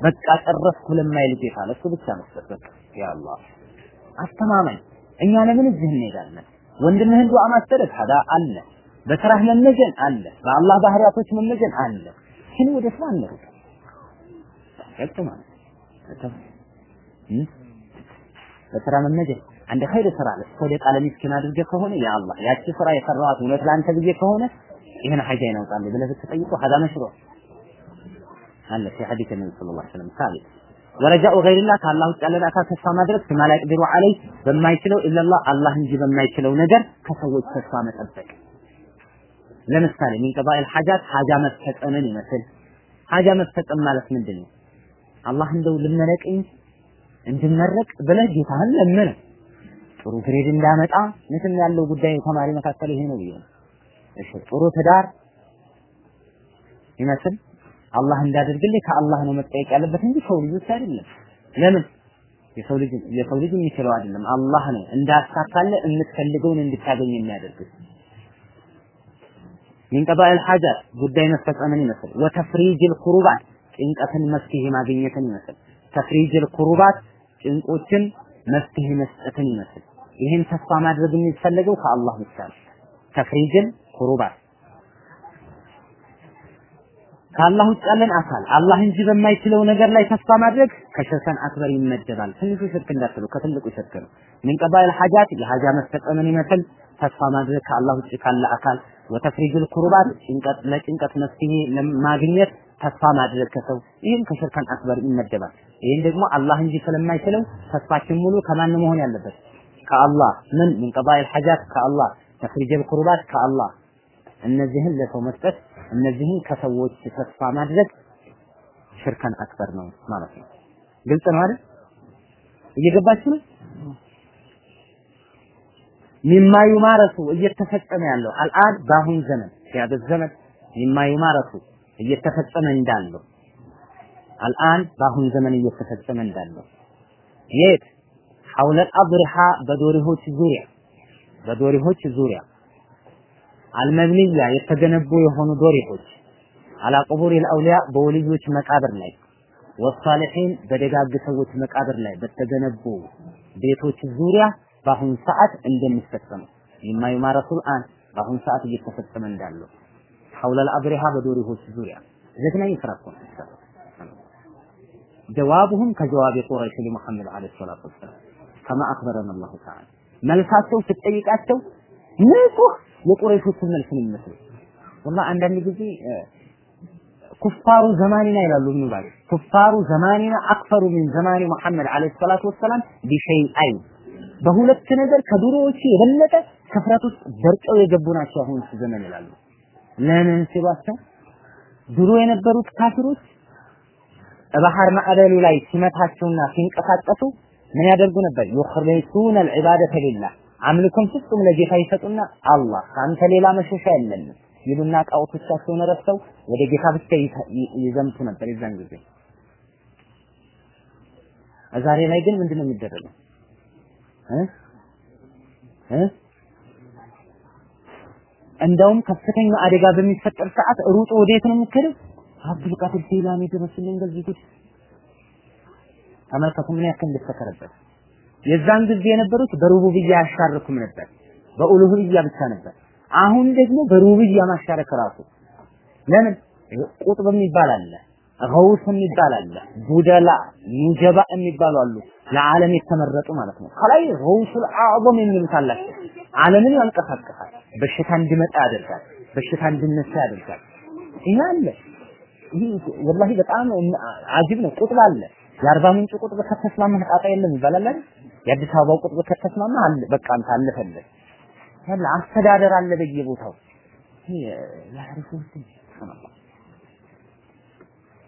በቃ ጨረስኩ ለማይል ጌታ ለሱ ብቻ መስጠት ያ አላህ አስተማማኝ። እኛ ለምን እዚህ እንሄዳለን? ወንድምህን ዱዓ ማስተረግ ሀዳ አለ፣ በስራህ መመጀን አለ፣ በአላህ ባህሪያቶች መመጀን አለ። ግን ወደ ስራ አንሩጥ። ፈጽሞ ፈጽሞ በስራ መመጀት አንድ ኸይር ስራ ሰደቃ ለሚስኪን አድርገህ ከሆነ ያ አላህ ያቺ ስራ የሰራኋት እውነት ለአንተ ብዬ ከሆነ ይህን ሀጃ ይናውጣል ብለህ ብትጠይቁ ሀዛ መሽሮ አለ ፊ ሐዲስ ነቢ ስለ ላ ስለም ሳቢት ወረጃኡ ገይርላ ከአላህ ውጭ ያለን አካል ተስፋ ማድረግ ፊማ ላ ይቅዲሩ አለይ በማይችለው ኢላላህ አላህ እንጂ በማይችለው ነገር ከሰዎች ተስፋ መጠበቅ። ለምሳሌ ሚን ሀጃት ሀጃ ሐጃ መፈጸምን ይመስል። ሀጃ መፈጸም ማለት ምንድን ነው አላህ እንደው ልመረቅኝ እንድመረቅ ብለህ ጌታህን ለምነህ ጥሩ ግሬድ እንዳመጣ ምንም ያለው ጉዳይ ተማሪ መካከል ይሄ ነው ብዬ እሺ ጥሩ ትዳር ይመስል አላህ እንዳደርግልህ ከአላህ ነው መጠየቅ ያለበት እንጂ ሰው ልጆች አይደለም። ለምን? የሰው ልጅ የሰው ልጅ የሚችለው አይደለም። አላህ ነው እንዳሳካለ የምትፈልገውን እንድታገኝ የሚያደርግ ሚን ቀባኢል ሐጃት ጉዳይ መፈጸምን ይመስል። ወተፍሪጅል ኩሩባት ጭንቀትን መፍትሄ ማግኘትን ይመስል ተፍሪጅል ኩሩባት ጭንቆችን መፍትሄ መስጠትን ይመስል ይህን ተስፋ ማድረግ የሚፈለገው ከአላህ ብቻ ነው። ተፍሪጅል ኩሩባት ከአላህ ውጭ ያለን አካል አላህ እንጂ በማይችለው ነገር ላይ ተስፋ ማድረግ ከሽርከን አክበር ይመደባል። ትንሹ ሽርክ እንዳትሉ ከትልቁ ሽርክ ነው። ሚን ቀባኢል ሐጃት የሐጃ መፈጸምን ይመስል ተስፋ ማድረግ ከአላህ ውጭ ካለ አካል ወተፍሪጅል ኩሩባት ጭንቀት ለጭንቀት መፍትሄ ለማግኘት ተስፋ ማድረግ ከሰው ይህም ከሽርከን አክበር ይመደባል። ይህን ደግሞ አላህ እንጂ ስለማይችለው ተስፋችን ሙሉ ከማን መሆን ያለበት? ከአላህ ምን ሚን ቀባኢል ሐጃት ከአላህ ተፍሪጅል ኩሩባት ከአላህ እነዚህን ለሰው መስጠት እነዚህን ከሰዎች ተስፋ ማድረግ ሽርከን አክበር ነው ማለት ነው። ግልጽ ነው አይደል? እየገባችሁ ነው? ሚማ እየተፈጸመ ያለው አልአን በአሁን ዘመን ያበት ዘመን ሚማ እየተፈጸመ እንዳለው። አልአን በአሁን ዘመን እየተፈጸመ እንዳለው። የት? ሐውለ አብርሃ በዶሪሆች ዙሪያ በዶሪሆች ዙሪያ። አልመብንያ የተገነቡ የሆኑ ዶሪሆች አላ ቁቡር አልአውሊያ በወልዮች መቃብር ላይ ወሳሊሒን በደጋግ ሰዎች መቃብር ላይ በተገነቡ ቤቶች ዙሪያ በአሁን ሰዓት እንደሚፈጸሙ የማይማረሱል አን በአሁን ሰዓት እየተፈጸመ እንዳለው ሐውለ አልአብሪሃ በዶሪሆች ዙሪያ ዘግናኝ ስራ እኮ ነው ጀዋቡሁም ከጀዋብ ቁረይሽ ለሙሐመድ አለይሂ ሰላቱ ወሰላም ከማ አኽበረን አላሁ ተዓላ መልሳቸው ስትጠይቃቸው ንጹህ የቁረይሾችን መልስ ነው የሚመስለው። ወላሂ አንዳንድ ጊዜ ኩፋሩ ዘማኒና ይላሉ ባዝ ኩፋሩ ዘማኒና አክፈሩ ሚን ዘማኒ ሙሐመድ አለይሂ ሰላቱ ወሰላም ቢሸይአይን በሁለት ነገር ከድሮዎቹ የበለጠ ክፍረት ውስጥ ደርቀው የገቡ ናቸው አሁን ዘመን ይላሉ። ለምን ሲሏቸው ድሮ የነበሩት ካፊሮች ባህር ማዕበሉ ላይ ሲመታቸውና ሲንቀሳቀሱ ምን ያደርጉ ነበር? ዩኽሊሱነ አልዒባደተ ሊላህ አምልኮን ፍጹም ለጌታ ይሰጡና አላህ ከአንተ ሌላ መሸሻ የለንም ይሉና ጣዖቶቻቸውን ረስተው ወደ ጌታ ብቻ ይዘምቱ ነበር የዛን ጊዜ። ዛሬ ላይ ግን ምንድነው የሚደረገው? እ እ እንደውም ከፍተኛ አደጋ በሚፈጠር ሰዓት ሩጦ ወዴት ነው የሚከደው? አብዱል ቃድር ጀይላኒ ድረስልኝ ጉድ ተመልከቱ ምን ያክል እንደተከረበት። የዛን ጊዜ የነበሩት በሩቡብያ ያሻርኩም ነበር፣ በኡሉህያ ብቻ ነበር። አሁን ደግሞ በሩቡብያ ማሻረክ ራሱ ለምን ቁጥብ የሚባል አለ፣ ገውስ የሚባል አለ፣ ቡደላ ኑጀባ የሚባሉ አሉ። ለዓለም የተመረጡ ማለት ነው። ከላይ ገውሱል አዕظም የሚሉት አላቸው። ዓለምን ያንቀሳቅሳል፣ በሽታ እንዲመጣ ያደርጋል፣ በሽታ እንዲነሳ ያደርጋል። ይሄ አለ። ይሄ ወላሂ በጣም አጅብ ነው። ቁጥብ አለ። የአርባ ምንጭ ቁጥብ ከተስማማህ ጣጣ የለም ይባላል? የአዲስ አበባው ቁጥብ ከተስማማህ አለ በቃ አንተ አለፈልህ። ያለ አስተዳደር አለ በየቦታው ያዕሪፉን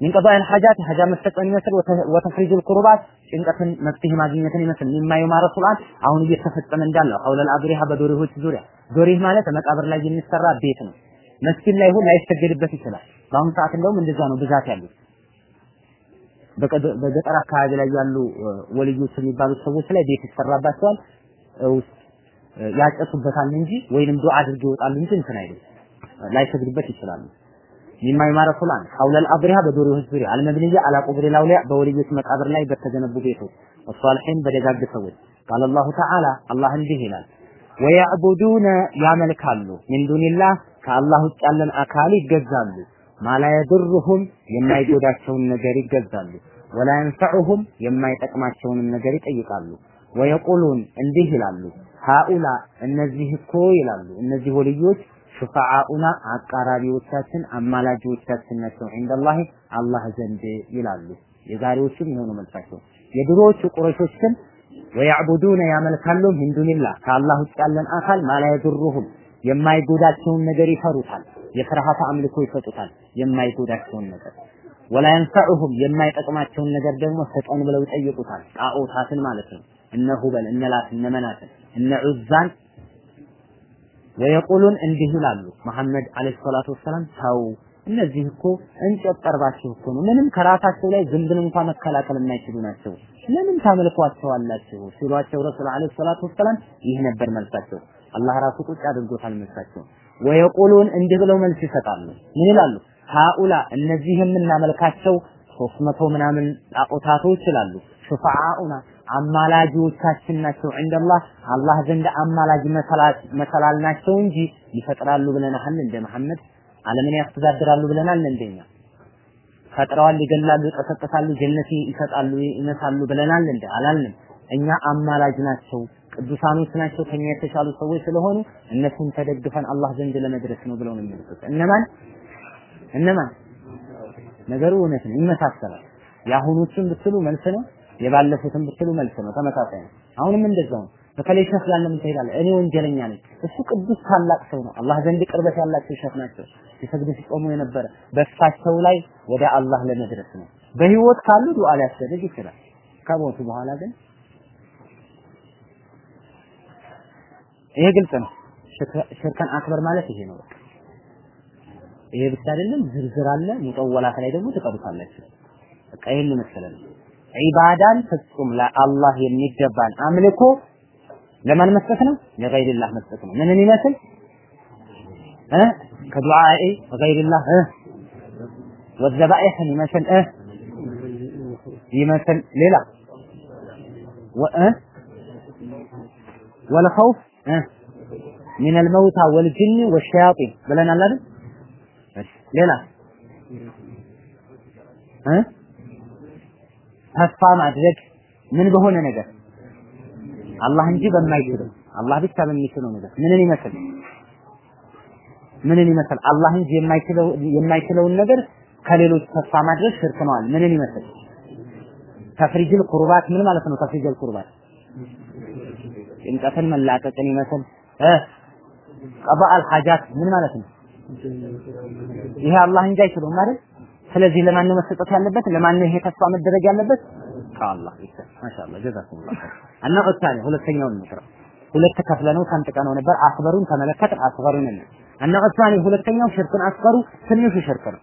ሚን ቀዳኢል ሐጃት ሐጃ መፈጸም ይመስል ወተፍሪጅል ቁርባት ጭንቀትን መፍትሄ ማግኘትን ይመስል ሚማ የማረሱል አን አሁን እየተፈጸመ እንዳለው ሐውለል አብሪሃ በዶሪሆች ዙሪያ ዶሪህ ማለት መቃብር ላይ የሚሰራ ቤት ነው። መስጊድ ላይ ሁሉ ላይሰገድበት ይችላል። በአሁኑ ሰዓት እንደውም እንደዛ ነው ብዛት ያሉት። በገጠር አካባቢ ላይ ያሉ ወልዮች የሚባሉት ሰዎች ላይ ቤት ይሰራባቸዋል ውስጥ ያጨሱበታል እንጂ ወይንም ዱዓ አድርገው ይወጣሉ እንጂ እንትን አይደል ላይሰግዱበት ይችላሉ። ሚማ ይማረሱላን ሐውለል አብሪሃ በዶሪዎች ዙሪያ አልመብንያ አላ ላውሊያ በወልዮች መቃብር ላይ በተገነቡ ቤቶች ወሷልሒን በደጋግ ሰዎች ቃል አላሁ ተዓላ አላህ እንዲህ ይላል ወያዕቡዱነ ያመልካሉ ሚን ዱኒላህ ከአላህ ውጭ ያለን አካል ይገዛሉ ማላ የድሩሁም የማይጎዳቸውን ነገር ይገዛሉ ወላ የንፈዑሁም የማይጠቅማቸውንም ነገር ይጠይቃሉ። ወየቁሉን እንዲህ ይላሉ ሃኡላ እነዚህ እኮ ይላሉ እነዚህ ወልዮች ሹፋዓኡና አቃራቢዎቻችን አማላጆቻችን ናቸው ዒንደላሂ አላህ ዘንድ ይላሉ። የዛሬዎችም የሆኑ መልሳቸው። የድሮዎቹ ቁረሾች ወያዕቡዱነ ያመልካሉ ሚን ዱኒላህ ከአላህ ውጭ ያለን አካል ማላ የማይጎዳቸውን ነገር ይፈሩታል። የፍርሃት አምልኮ ይሰጡታል። የማይጎዳቸውን ነገር ወላ የንፈዑሁም የማይጠቅማቸውን ነገር ደግሞ ስጠን ብለው ይጠይቁታል። ጣዖታትን ማለት ነው። እነ ሁበል እነ ላት እነ መናትን እነ ዑዛን ወየቁሉን እንዲህ ይላሉ። መሐመድ አለይሂ ሰላቱ ወሰላም ተው እነዚህ እኮ እንጨት ጠርባችሁ እኮ ነው። ምንም ከራሳቸው ላይ ዝንብን እንኳን መከላከል የማይችሉ ናቸው። ለምን ታመልኳቸዋላችሁ? ሲሏቸው ረሱል አለይሂ ሰላቱ ወሰላም ይህ ነበር መልሳቸው። አላህ ራሱ ቁጭ አድርጎታል መልሳቸው። ወየቁሉን እንዲህ ብለው መልስ ይሰጣሉ። ምን ይላሉ? ሃኡላ እነዚህ የምናመልካቸው ሶስት መቶ ምናምን ጣዖታቶች ይላሉ። ሹፋዓኡና አማላጆቻችን ናቸው ዐንደላህ አላህ ዘንድ አማላጅ መሰላል ናቸው እንጂ ይፈጥራሉ ብለናል እንደ መሐመድ። ዓለምን ያስተዳድራሉ ብለናል እንደኛ ፈጥረዋል ይገላሉ ይቀሰቅሳሉ ጀነት ይሰጣሉ ይነሳሉ ብለናል እንደ አላልንም። እኛ አማላጅ ናቸው ቅዱሳኖች ናቸው ከኛ የተሻሉ ሰዎች ስለሆኑ እነሱን ተደግፈን አላህ ዘንድ ለመድረስ ነው ብለው ነው የሚሉት። እነማን? እነማን? ነገሩ እውነት ነው ይመሳሰላል። የአሁኖቹን ብትሉ መልስ ነው የባለፉትን ብትሉ መልስ ነው ተመሳሳይ ነው። አሁንም እንደዛው ነው። በተለይ ሸህ ጋር ለምን ትሄዳለህ? እኔ ወንጀለኛ ነኝ። እሱ ቅዱስ ታላቅ ሰው ነው። አላህ ዘንድ ቅርበት ያላቸው ሸህ ናቸው። ሲሰግዱ ሲቆሙ የነበረ በእሳቸው ላይ ወደ አላህ ለመድረስ ነው። በህይወት ካሉ ዱዓ ሊያስደርግ ይችላል። ከሞቱ በኋላ ግን ይሄ ግልጽ ነው። ሽርከን አክበር ማለት ይሄ ነው። ይሄ ብቻ አይደለም። ዝርዝር አለ። ሙጠወላት ላይ ደግሞ ትቀሩታላችሁ። በቃ ይሄን መሰለ ነው ዒባዳን ፍጹም ለአላህ የሚገባን አምልኮ ለማን መስጠት ነው? ለገይርላህ መስጠት ነው። ምንን ይመስል? እ? ከዱዓኢ ገይርላህ እ? ወዘባኢህን ይመስል እ? ይመስል ሌላ? ወእ ወልኸውፍ እ? ሚን አልመውታ ወልጅን ወሸያጢን ብለናል አይደል? ሌላ? እ? ተስፋ ማድረግ ምን በሆነ ነገር? አላህ እንጂ በማይችለው አላህ ብቻ በሚችለው ነገር ምንን ይመስል? ምንን ይመስል? አላህ እንጂ የማይችለው የማይችለውን ነገር ከሌሎች ተስፋ ማድረግ ሽርክ ነዋል ምንን ይመስል? ተፍሪጅል ቁርባት ምን ማለት ነው? ተፍሪጅል ቁርባት ጭንቀትን መላቀቅን ይመስል? እ? ቀባ አልሐጃት ምን ማለት ነው? ይሄ አላህ እንጂ አይችለውም አይደል ስለዚህ ለማን ነው መሰጠት ያለበት? ለማን ነው ይሄ ተስፋ መደረግ ያለበት? ከአላህ ይሰጥ ማሻአላህ ጀዛኩሙላህ እና ኡታኒ ሁለተኛውን ምክራ ሁለት ከፍለ ነው ነበር። أكبر ተመለከት አስገሩን ነው እና والثاني ሁለተኛው شرك أصغر ትንሹ ሽርክ ነው።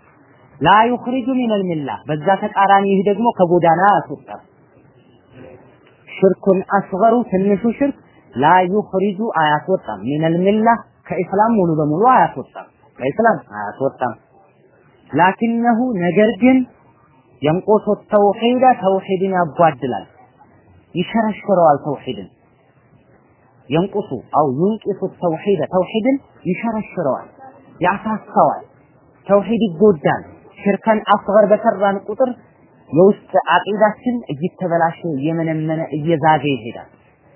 لا يخرج من الملة። በዛ ተቃራኒ ይህ ደግሞ ከጎዳና ያስወጣል شرك أصغر ትንሹ ሽርክ لا يخرج አያስወጣም። من الملة ከኢስላም ሙሉ በሙሉ አያስወጣም። ከኢስላም አያስወጣም لكنه ነገር ግን ينقص التوحيد ተውሂድን ያጓድላል። ይሸረሽረዋል ተውሂድን። የንቁሱ አው ዩንቂሱ ተውሂደ ተውሂድን ይሸረሽረዋል ያሳሳዋል። ተውሂድ ይጎዳል። ሽርከን አስገር በሰራን ቁጥር የውስጥ አቂዳችን እየተበላሸ እየመነመነ እየዛገ ይሄዳል።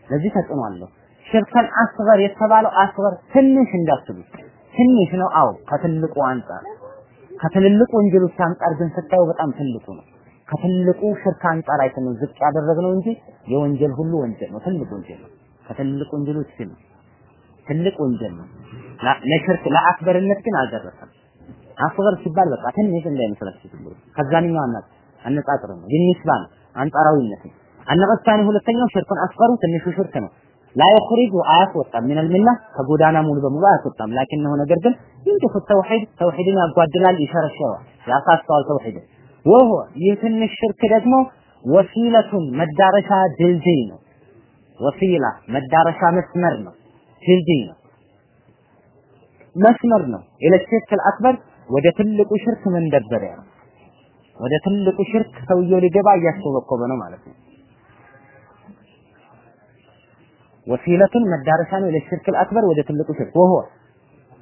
ለዚህ ተጽዕኖ አለው። ሽርከን አስገር የተባለው አስገር ትንሽ እንዳስቡ ትንሽ ነው። አው ከትልቁ አንጻር ከትልልቁ ወንጀሎች አንጻር ግን ስታየው በጣም ትልቁ ነው። ከትልቁ ሽርክ አንጻር አይተን ዝቅ ያደረግነው እንጂ የወንጀል ሁሉ ወንጀል ነው ትልቅ ወንጀል ነው። ከትልቅ ወንጀሎች ግን ትልቅ ወንጀል ነው። ለሽርክ ለአክበርነት ግን አልደረሰም። አክበር ሲባል በቃ ትንሽ እንዳይመስላችሁ ዝም ብሎ ከዛኛው አናት አነጻጽር ነው። ነው አንጻራዊነት ነው። አነቀሳኒ ሁለተኛው ሽርኩን አስፈሩ ትንሹ ሽርክ ነው لا يخرج عاصفا من الملة فغدانا من بمغاصفا لكنه نجر كن يمكن في التوحيد. توحيدنا غادنا الاشاره الشرع يا خاصه التوحيد وهو يتم الشرك دغمو وسيله مدارسه دلدين وسيله مدارسه مسمرنا دلدين مسمرنا إلى الشرك الاكبر وده تلك شرك من دبر يعني وده تلك شرك سويه لجبا يسوقه بنا معناته ወሲለቱን መዳረሻ ነው ለሽርክ አልአክበር ወደ ትልቁ ሽርክ ወሆ።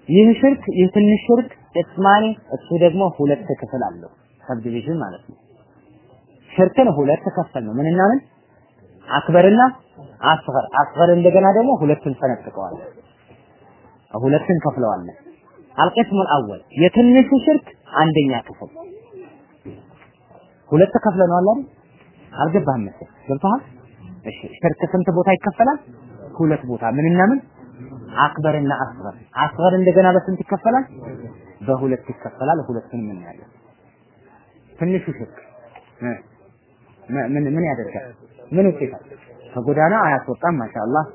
ይህ ሽርክ ይህ ትንሽ ሽርክ እስማኒ እሱ ደግሞ ሁለት ክፍል አለው። ሰብዲቪዥን ማለት ነው። ሽርክን ሁለት ከፈል ነው። ምንና ምን? አክበርና አስገር። አስገር እንደገና ደግሞ ሁለትን ፈነጥቀዋለን ሁለትን ከፍለዋለን አልቅስሙ አልአወል የትንሹ ሽርክ አንደኛ ክፍል። ሁለት ከፍለነዋል አይደል? አልገባህም መሰለኝ። ገብቶሃል? እሺ ሽርክ ስንት ቦታ ይከፈላል? ሁለት ቦታ ምንና ምን? አክበርና አስገር። አስገር እንደገና በስንት ይከፈላል? በሁለት ይከፈላል። ሁለቱንም እናያለን። ትንሹ ሽርክ ምን ምን ያደርጋል? ምን ውጤት ከጎዳና አያስወጣም። ማሻአላህ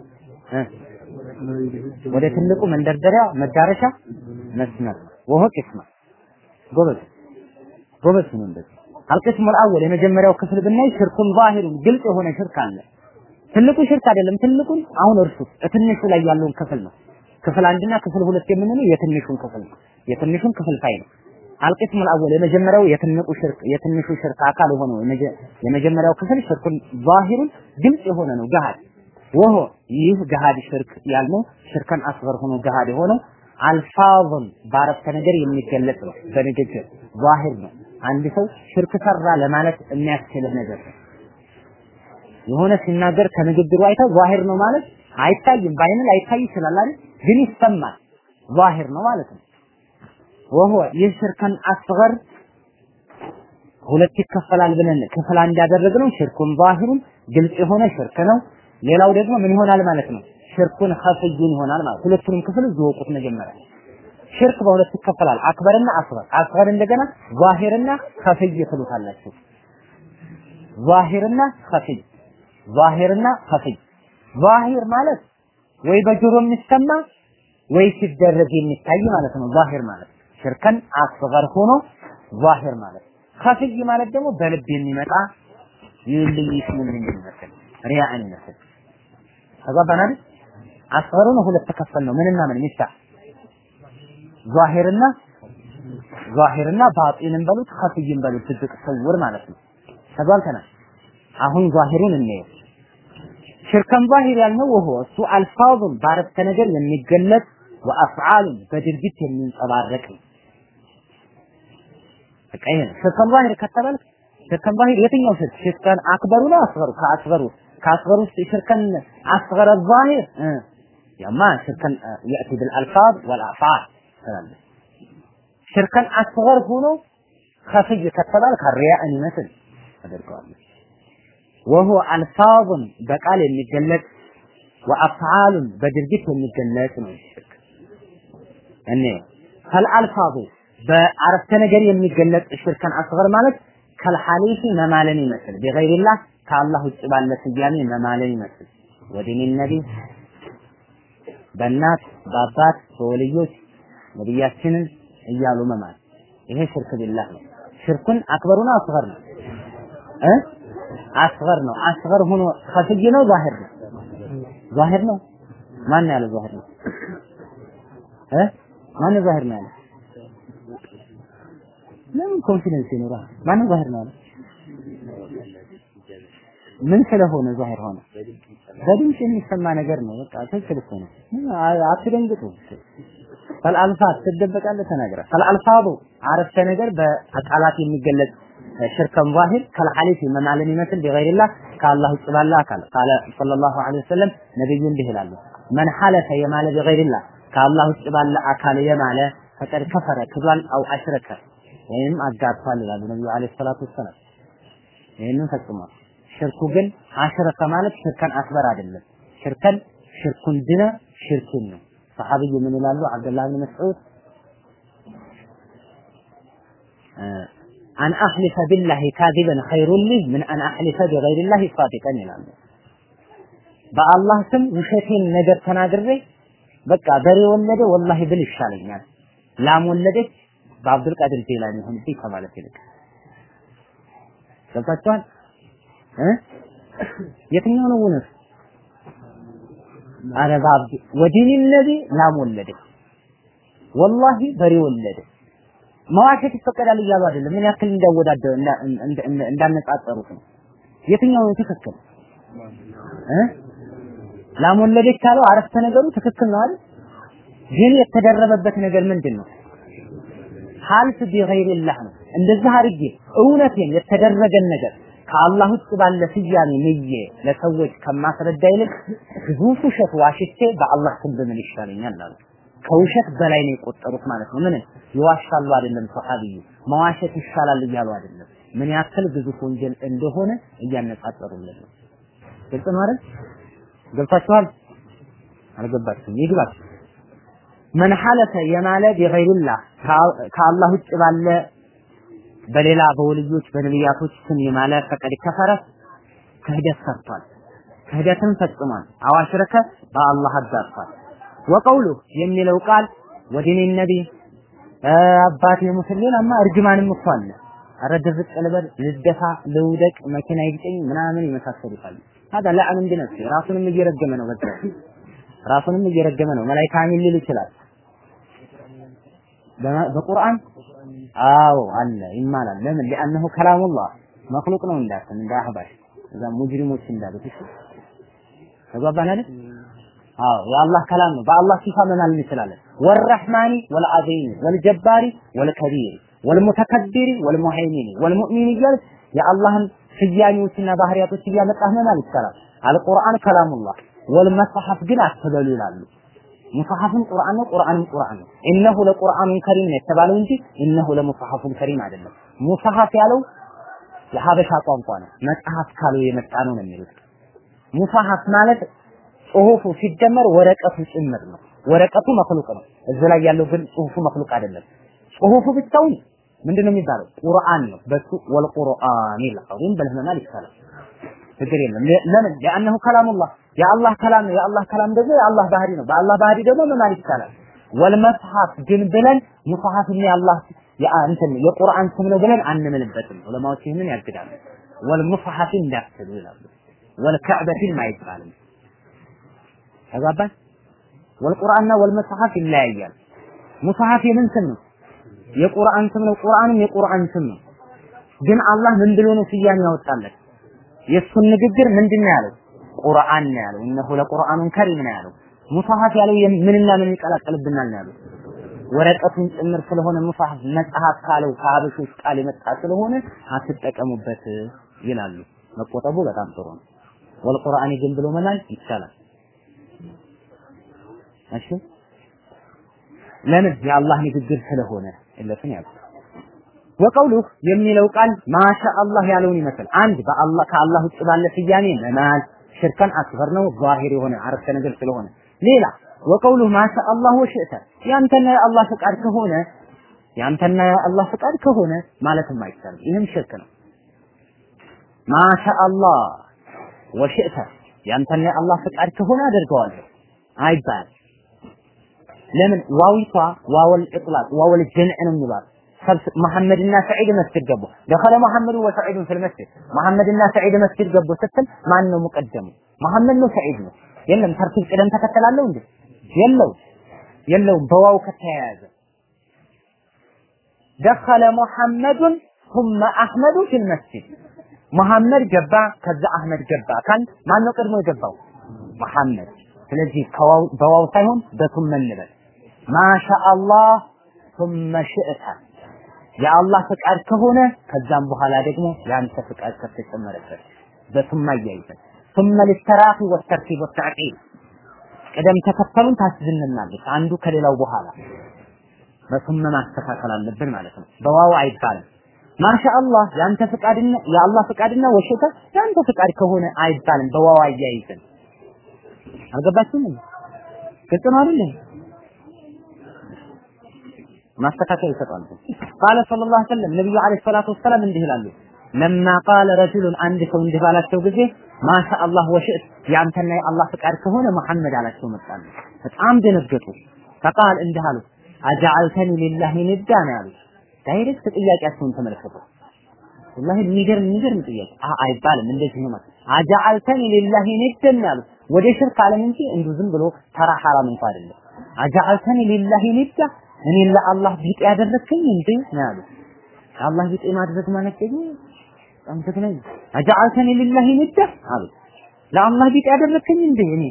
ወደ ትልቁ መንደርደሪያ መዳረሻ መስመር ወሆ ቅስማ ጎበዝ ጎበዝ ነው እንደዚህ አልቅስሙ አልአወል የመጀመሪያው ክፍል ብናይ ሽርኩን ዛሂሩን ግልጽ የሆነ ሽርክ አለ። ትልቁ ሽርክ አይደለም። ትልቁን አሁን እርሱ ትንሹ ላይ ያለውን ክፍል ነው። ክፍል አንድና ክፍል ሁለት የምንለው የትንሹን ክፍል ነው። የትንሹን ክፍል ፋይ ነው። القسم الأول የመጀመሪያው የትንቁ ሽርክ የትንሹ ሽርክ አካል የሆነው የመጀመሪያው ክፍል شرك ظاهر ግልጽ የሆነ ነው ገሃድ وهو ይህ ገሃድ ሽርክ ያልነው شرك أصغر ሆኖ ገሃድ የሆነው ألفاظ በአረፍተ ነገር የሚገለጽ ነው። በንግግር ظاهر ነው። አንድ ሰው ሽርክ ሰራ ለማለት የሚያስችልህ ነገር ነው። የሆነ ሲናገር ከንግግሩ አይተህ ዛሂር ነው ማለት አይታይም፣ በአይን አይታይ ይችላል አይደል? ግን ይሰማል። ዛሂር ነው ማለት ነው። ወሆ ይህ አስገር ሁለት ይከፈላል ብለን ክፍል አንድ ያደረግነው ሽርኩን ዛሂሩን ግልጽ የሆነ ሽርክ ነው። ሌላው ደግሞ ምን ይሆናል ማለት ነው? ሽርኩን ኸፍዩን ይሆናል ማለት ሁለቱንም ክፍል ይወቁት መጀመሪያ ሽርክ በሁለት ይከፈላል። አክበርና አስገር። አስገር እንደገና ዛሂርና ኸፍይ ትሉታላችሁ። ዛሂርና ኸፍይ ዛሂርና ኸፍይ ዛሂር ማለት ወይ በጆሮ የሚሰማ ወይ ሲደረግ የሚታይ ማለት ነው። ዛሂር ማለት ሽርከን አስገር ሆኖ ዛሂር ማለት ኸፍይ ማለት ደግሞ በልብ የሚመጣ ይልይ ስምን የሚመስል ሪያእን ይመስል ተግባባን አይደል? አስገሩን ሁለት ተከፈል ነው። ምንና ምን ሚፍታህ ዛሂርና ዛሂርና ባጢንን በሉት ኸፍይን በሉት ድብቅ ስውር ማለት ነው። ተግባብተናል። አሁን ዛሂሩን እንየው። ሽርከን ዛሂር ያልነው ወሆ እሱ አልፋዙን በአረፍተ ነገር የሚገለጥ ወአፍዓሉን በድርጊት የሚንጸባረቅ ነው። በቃ ይሄ ነው። ሽርከን ዛሂር ከተባለ ሽርከን ዛሂር የትኛው ሽርክ? ሽርከን አክበሩ ነው አስገሩ? ከአስገሩ ከአስገሩ ውስጥ ሽርከን አስገረ ዛሂር ያማ ሽርከን ያእቲ ብልአልፋዝ ወልአፍዓል ትላለህ። ሽርከን አስገር ሆኖ ከፍይ ከተባለ ከሪያእን ይመስል አደርገዋለሁ። ወሆ አልፋዙን በቃል የሚገለጽ ወአፍዓሉን በድርጊት የሚገለጽ ነው። እኔ ፈልአልፋዙ በአረፍተ ነገር የሚገለጽ ሽርከን አስገር ማለት ከልሐሊፊ መማለን ይመስል ቢገይሪላህ ከአላህ ውጭ ባለ ስያሜ መማለን ይመስል። ወዲን ነቢ በእናት በአባት በወልዮች ነቢያችንን እያሉ መማል። ይሄ ሽርክ ቢላህ ነው። ሽርኩን አክበሩ ነው አስገር ነው። እ አስገር ነው። አስገር ሆኖ ከፍይ ነው ዛሂር ነው። ዛሂር ነው። ማን ያለ ዛሂር ነው? እ ማን ዛሂር ነው ያለ? ለምን confidence ይኖራል? ማን ظاهر ነው ያለ? ምን ስለሆነ ظاهر ሆነ? በድምፅ የሚሰማ ነገር ነው። በቃ ትክክል እኮ ነው። አትደንግጡ። فالألفاظ ትደበቃለህ ተናግረ فالألفاظ አረፍተ ነገር በቃላት የሚገለጽ شرك ظاهر كالحلف መማልን ይመስል بغير الله ከአላህ ውጭ ባለ አካል قال صلى الله عليه وسلم ነብዩ እንዲህ ይላሉ من حلف የማለ بغير الله ከአላህ ውጭ ባለ አካል የማለ ፈቀድ ከፈረ ክዷል አው አሽረከ ወይም አጋርቷል ይላሉ ነብዩ ዐለይሂ ሰላቱ ወሰላም። ይህንን ፈጽሟል። ሽርኩ ግን አሽረከ ማለት ሽርከን አክበር አይደለም። ሽርከን ሽርኩን ድነ ሽርኩን ነው። ሰሐቢዩ ምን ይላሉ? አብደላህ ብን መስዑድ አን አህሊፈ ቢላሂ ካዚበን ኸይሩን ምን አን አህሊፈ ቢገይሪላሂ ሳዲቀን ይላሉ። በአላህ ስም ውሸቴን ነገር ተናግሬ በቃ በሬ ወለደ ወላሂ ብል ይሻለኛል፣ ላም ወለደች በአብዱል ቃድር ጄላኒ ሆንብኝ ከማለት ይልቅ ገብታችኋል የትኛው ነው እውነት? አረ በአብዱ ወዲን ነቢ ላም ወለደ ወላሂ በሬ ወለደ መዋሸት ይፈቀዳል እያሉ አይደለም። ምን ያክል እንዳወዳደር እንዳነጻጸሩት ነው። የትኛው ትክክል እ ላም ወለደች ካለው አረፍተ ነገሩ ትክክል ነው አይደል? ግን የተደረበበት ነገር ምንድን ነው? ሐልፍ ቢገይሪላህ ነው። እንደዚህ አድርጌ እውነቴን የተደረገን ነገር ከአላህ ውጭ ባለ ስያሜ ምዬ ለሰዎች ከማስረዳ ይልቅ ግዙፍ ውሸት ዋሽቼ በአላህ ስም ብምል ይሻለኛል አሉ። ከውሸት በላይ ነው የቆጠሩት ማለት ነው። ምን ይዋሻሉ አይደለም ሰሃቢዩ መዋሸት ይሻላል እያሉ አይደለም። ምን ያክል ግዙፍ ወንጀል እንደሆነ እያነጻጸሩልን ነው። ግልጽ ነው አይደል? ገብታችኋል? አልገባችሁም? ይግባችሁ። መን ሐለፈ የማለ ቢገይሪላህ ከአላህ ውጭ ባለ በሌላ በወልዮች በነቢያቶች ስም የማለ ፈቀድ ከፈረ ክህደት ሰርቷል። ክህደትን ፈጽሟል። አዋሽረከ በአላህ አጋርቷል። ወቀውሉ የሚለው ቃል ወዲኒ ነቢይ አባቴ ሙስሊም ሌላማ እርግማንም እኮ አለ። ኧረ ድርቅ ልበል፣ ልደፋ፣ ልውደቅ፣ መኪና ይግጠኝ ምናምን የመሳሰሉት ታዲያ ለአንም ቢነፍስ ራሱንም እየረገመ ነው። በቃ ራሱንም እየረገመ ነው። መላኢካ አሚን ሊል ይችላል። በቁርአን አዎ አለ ይማላል። ለምን ሊአነሁ ከላሙላህ መክሉቅ ነው እንዳትል እንደ እዛ ሙጅሪሞች እንዳሉት እሺ ተግባባን አዎ የአላህ ከላም ነው። በአላህ ሲፋ መማል እንችላለን። ወረህማኒ ወልዓዚሚ ወልጀባሪ ወልከቢሪ ወልሙተከቢሪ ወልሙሀይሚኒ ወልሙእሚኒ እያል የአላህን ስያሜዎችና ባህሪያቶች እያመጣህ መማል ይቻላል። አልቁርአን ከላሙላህ ወልመጽሐፍ ግን አትበሉ ይላሉ። ሙስሐፍም ቁርአን ነው፣ ቁርአንም ቁርአን ነው። ኢነሁ ለቁርአኑን ከሪም ነው የተባለው እንጂ ኢነሁ ለሙስሐፉን ከሪም አይደለም። ሙስሐፍ ያለው የሀበሻ ቋንቋ ነው። መጽሐፍ ካለው የመጣ ነው ነው የሚሉት። ሙስሐፍ ማለት ጽሁፉ ሲደመር ወረቀቱ ጭምር ነው። ወረቀቱ መክሉቅ ነው። እዚህ ላይ ያለው ግን ጽሁፉ መክሉቅ አይደለም። ጽሁፉ ብቻውን ምንድነው የሚባለው? ቁርአን ነው። በሱ ወልቁርአን ይልቀውም በልህመናል ይቻላል። ችግር የለም። ለምን ለአነሁ ከላሙላህ የአላህ ከላም ነው። የአላህ ከላም ደግሞ የአላህ ባህሪ ነው። በአላህ ባህሪ ደግሞ መማል ይቻላል። ወልመጽሐፍ ግን ብለን ሙስሐፍ የአላህ እንትን የቁርአን ስም ነው ብለን አንምልበትም። ዑለማዎች ይህንን ያግዳሉ። ወልሙስሐፍ እንዳትሉ ይላሉ። ወልከዕበትን አይባልም። ተግባባን? ወልቁርአንና ወልመጽሐፍ ይለያያል። ሙስሐፍ የምን ስም ነው? የቁርአን ስም ነው። ቁርአንም የቁርአን ስም ነው። ግን አላህ ምን ብሎ ነው ስያሜ ያወጣለት? የእሱን ንግግር ምንድን ነው ያለው? ቁርአን ነው ያለው። እነሆ ለቁርአኑን ከሪም ነው ያለው። ሙስሐፍ ያለው ምንና ምን ይቀላቀልብናል ነው ያለው። ወረቀቱን ጭምር ስለሆነ ሙስሐፍ መጽሐፍ ካለው ከሀበሾች ቃል የመጣ ስለሆነ አትጠቀሙበት ይላሉ። መቆጠቡ በጣም ጥሩ ነው። ወልቁርአን ግን ብሎ መናል ይቻላል። እሺ ለምን የአላህ ንግግር ስለሆነ እለትን ያሉ ወቀውሉ የሚለው ቃል ማሻ አላህ ያለውን ይመስል አንድ በአላህ ከአላህ ውጭ ባለ ስያሜ መማል ሽርከን አክበር ነው ዛሂር የሆነ አረፍተ ነገር ስለሆነ ሌላ ወቀውሉ ማሻ አላህ ወሽእተ ያንተና የአላህ ፈቃድ ከሆነ ያንተና የአላህ ፈቃድ ከሆነ ማለትም አይቻልም። ይህም ሽርክ ነው። ማሻ ወሽእተ ያንተና የአላህ ፈቃድ ከሆነ አደርገዋለሁ አይባልም። ለምን ዋዊቷ ዋወል ኢጥላቅ ዋወል ጀምዕ ነው ሰብስ መሐመድና ሰዒድ መስጊድ ገቡ። دخل محمد وسعيد في المسجد መሐመድና ሰዒድ መስጊድ ገቡ ስትል ማን ነው مقدم? መሐመድ ነው ሰዒድ ነው? የለም ترتيب ቅደም ተከተላለው እንዴ? የለው የለውም። በዋው ከተያያዘ دخل محمد ثم أحمد في المسجد መሐመድ ገባ፣ ከዛ አህመድ ገባ ካለ ማን ነው ቀድሞ የገባው? መሐመድ። ስለዚህ በዋው ሳይሆን በ ثم እንበል ማሻአላህ ثم ሽእተ የአላህ ፍቃድ ከሆነ ከዛም በኋላ ደግሞ የአንተ ፍቃድ ከተጨመረበት በቱማ አያይዘን ثم للتراخي والترتيب والتعقيب ቅደም ተከተሉን ታስዝንናለች አንዱ ከሌላው በኋላ በቱመ ማስተካከል አለብን ማለት ነው። በዋው አይባልም። ማሻአላህ የአንተ ፍቃድና የአላህ ፍቃድና ወሸተ የአንተ ፍቃድ ከሆነ አይባልም። በዋው አያይዘን አልገባችሁም? ግልጽ ነው አይደል? ማስተካከል ይሰጣሉ። قال صلى الله عليه وسلم እንዲህ ይላሉ። لما قال رجل አንድ ሰው እንዲህ ባላቸው ጊዜ ما شاء الله وشئت የአንተና የአላህ ፍቃድ ከሆነ መሐመድ አላቸው መጣሉ። በጣም ደነገጡ። فقال እንዲህ አሉ أجعلتني لله ندا ነው ያሉት። direct ጥያቄያቸውን ተመለከቱ። ወላሂ የሚገርም የሚገርም ጥያቄ አይባልም እንደዚህ ነው ማለት أجعلتني لله ندا ያሉት ወደ ሽርክ አለም እንጂ እንዲሁ ዝም ብሎ ተራ ሐራም እንኳን አይደለም። አጀዐልተኒ ሊላሂ ንዳ እኔን ለአላህ ቢጤ ያደረግከኝ እንዴ ነው ያሉት። አላህ ቢጤ ማድረግ ማለት ደግሞ በጣም ሊላሂ ንዳ አሉ። ለአላህ ቢጤ ያደረግከኝ እንዴ እኔ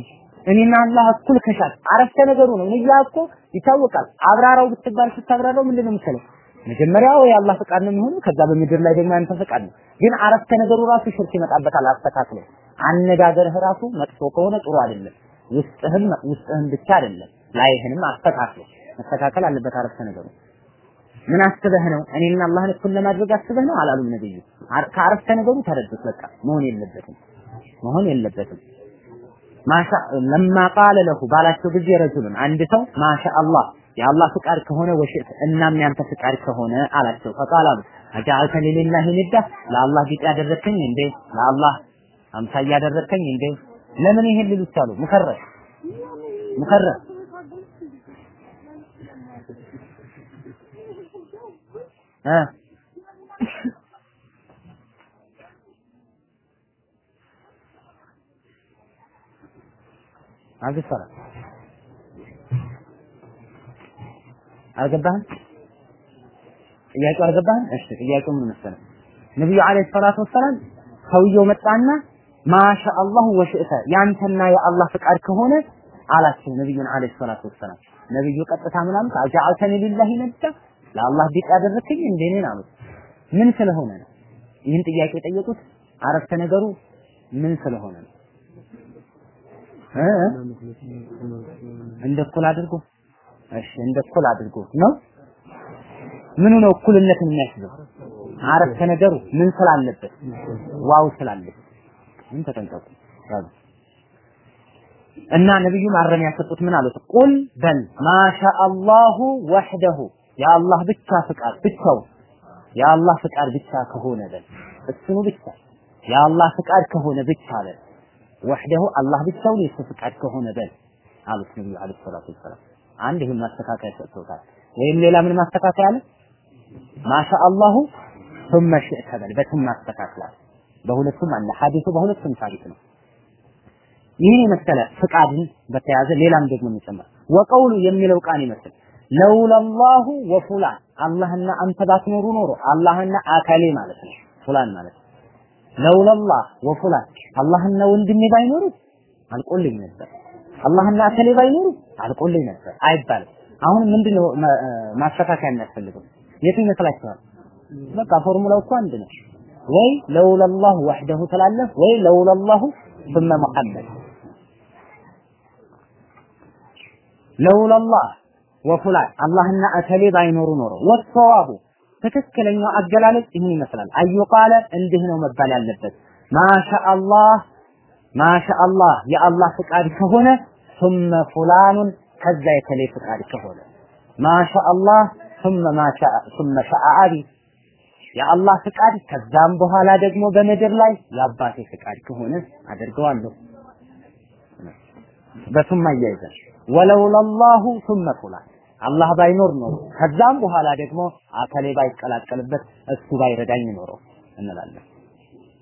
እኔና አላህ እኩል ከሻል አረፍተ ነገሩ ነው። ንያ እኮ ይታወቃል። አብራራው ብትባል ስታብራራው ምንድን ነው የምትለው? መጀመሪያው የአላህ ፈቃድ ነው የሚሆነው፣ ከዛ በምድር ላይ ደግሞ ያንተ ፈቃድ ነው። ግን አረፍተ ነገሩ ራሱ ሽርክ ይመጣበታል። አስተካክሎ አነጋገርህ ራሱ መጥፎ ከሆነ ጥሩ አይደለም። ውስጥህም ውስጥህም ብቻ አይደለም ላይህንም አስተካክሎ መስተካከል አለበት አረፍተ ነገሩ። ምን አስበህ ነው? እኔና አላህን እኩል ለማድረግ አስበህ ነው አላሉም ነብዩ። ከአረፍተ ነገሩ ተረዱት። በቃ መሆን የለበትም መሆን የለበትም። ማሻ ለማ ቃለ ለሁ ባላቸው ጊዜ ረጁሉን አንድ ሰው ማሻ አላህ የአላህ ፍቃድ ከሆነ ወሽት እናም ያንተ ፍቃድ ከሆነ አላቸው። ፈቃል አሉ አጃአልተኒ ሊላሂ ንዳ ለአላህ ቢጤ ያደረግከኝ እንዴ? ለአላህ አምሳያ ያደረግከኝ እንዴ? ለምን ይሄን ሊሉ ቻሉ? ሙከረር ሙከረር እ አልገባህ አልገባህም? ጥያቄው አልገባህም? እሺ ጥያቄው ምን መሰለህ? ነብዩ አለይሂ ሰላቱ ወሰላም ሰውየው መጣና ማሻ አላሁ ወሽእተ ያንተና የአላህ ፍቃድ ከሆነ አላቸው ነብዩን አለይሂ ሰላቱ ወሰላም። ነብዩ ቀጥታ ምን አሉት? አጃአልተኒ ሊላሂ ነዳ ለአላህ ቢቅ ያደረግከኝ እንደ እኔን አሉት። ምን ስለሆነ ነው ይህን ጥያቄ የጠየቁት? አረፍተ ነገሩ ምን ስለሆነ ነው? እ እንደ እኩል አድርጎ እሺ እንደ እኩል አድርጎ ነው። ምኑ ነው እኩልነትን የሚያስይዘው? አረፍተ ነገሩ ምን ስላለበት? ዋው ስላለበት። ምን ተጠንቀቁ እና ነብዩ ማረሚያ ሰጡት። ምን አሉት? ቁል በል ማሻ አላሁ ወህደሁ የአላህ ብቻ ፍቃድ ብቻው የአላህ ፍቃድ ብቻ ከሆነ በል እሱኑ ብቻ የአላህ ፍቃድ ከሆነ ብቻ በል ወህደሁ አላህ ብቻውን የሱ ፍቃድ ከሆነ በል አሉት ነብዩ አለይሂ ሰላቱ ወሰላም። አንድ ይህን ማስተካከያ ሰጥቶታል። ወይም ሌላ ምን ማስተካከያ አለ? ማሻ አላሁ ثم شئت በል በቱም ማስተካከላል። በሁለቱም አለ ሐዲሱ በሁለቱም ታሪክ ነው። ይህን የመሰለ ፍቃድን በተያዘ ሌላም ደግሞ የሚጨመር ወቀውሉ የሚለው ቃል ይመስል ለውለላሁ ወፉላን አላህና አንተ ባትኖሩ ኖሮ አላህና አካሌ ማለት ነው فلان ማለት ነው لولا الله وفلان አላህና ወንድሜ ባይኖሩ አልቆልኝ ነበር አላህና እከሌ ባይኖሩ አልቆልኝ ነበር አይባልም። አሁን ምንድነው ማስተካከያ የሚያስፈልገው? የቱ ይመስላችኋል? በቃ ፎርሙላው እኮ አንድ ነው። ወይ لولا الله وحده ትላለህ ወይ لولا الله ثم ሙሐመድ ለውለላህ ወፉላን አላህና አከሌ ባይኖሩ ኖሮ ወሰዋቡ ትክክለኛው አገላለጽ ይህን ይመስላል። አዩቃለ እንዲህ ነው መባል ያለበት ማሻአላህ ማሻአላህ የአላህ ፍቃድ ከሆነ ثم فلان ከዛ የከሌ ፍቃድ ከሆነ ማሻአላህ ثم ما شاء ثم شاء አቢ የአላህ ፍቃድ ከዛም በኋላ ደግሞ በምድር ላይ የአባቴ ፍቃድ ከሆነ አደርገዋለሁ። በሱም አያይዘን ወለውለላሁ ثم فلان አላህ ባይኖር ኖሮ ከዛም በኋላ ደግሞ አከሌ ባይቀላቀልበት እሱ ባይረዳኝ ኖሮ እንላለን።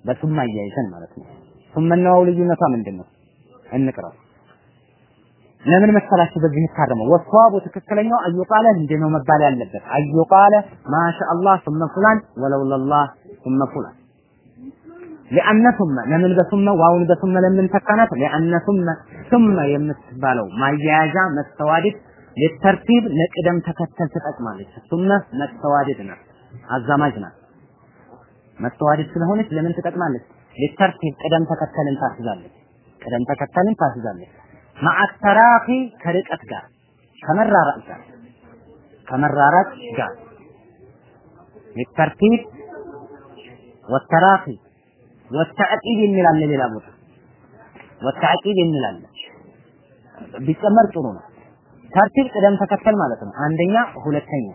በሱማ አያይዘን ማለት ነው። ሱመና ዋው ልዩነቷ ምንድን ነው? እንቅረው ለምን መሰላችሁ በዚህ የሚታረመው ወሷቡ ትክክለኛው አዩቃለ እንደ ነው መባል ያለበት አዩቃለ ማሻአላህ ሱመ ፉላን ولو لله ثم فلان لأن ለምን በثم ዋውን በثم ለምን ተካናት لأن ثم ثم የምትባለው ማያያዣ መስተዋድድ ለተርቲብ ለቅደም ተከተል ትጠቅማለች። ثم መስተዋድድ ናት፣ አዛማጅ ናት። መስተዋድድ ስለሆነች ለምን ትጠቅማለች? ለተርቲብ ቅደም ተከተልን ታስይዛለች። ቅደም ተከተልን ታስይዛለች። ማዕተራኺ ከርቀት ጋር ከመራራቅ ጋር ከመራራቅ ጋር ለተርቲብ ወተራኺ وتعقيب የሚላለ ሌላ ቦታ وتعقيب የሚላለ ቢጨመር ጥሩ ነው። ترتيب ቅደም ተከተል ማለት ነው። አንደኛ፣ ሁለተኛ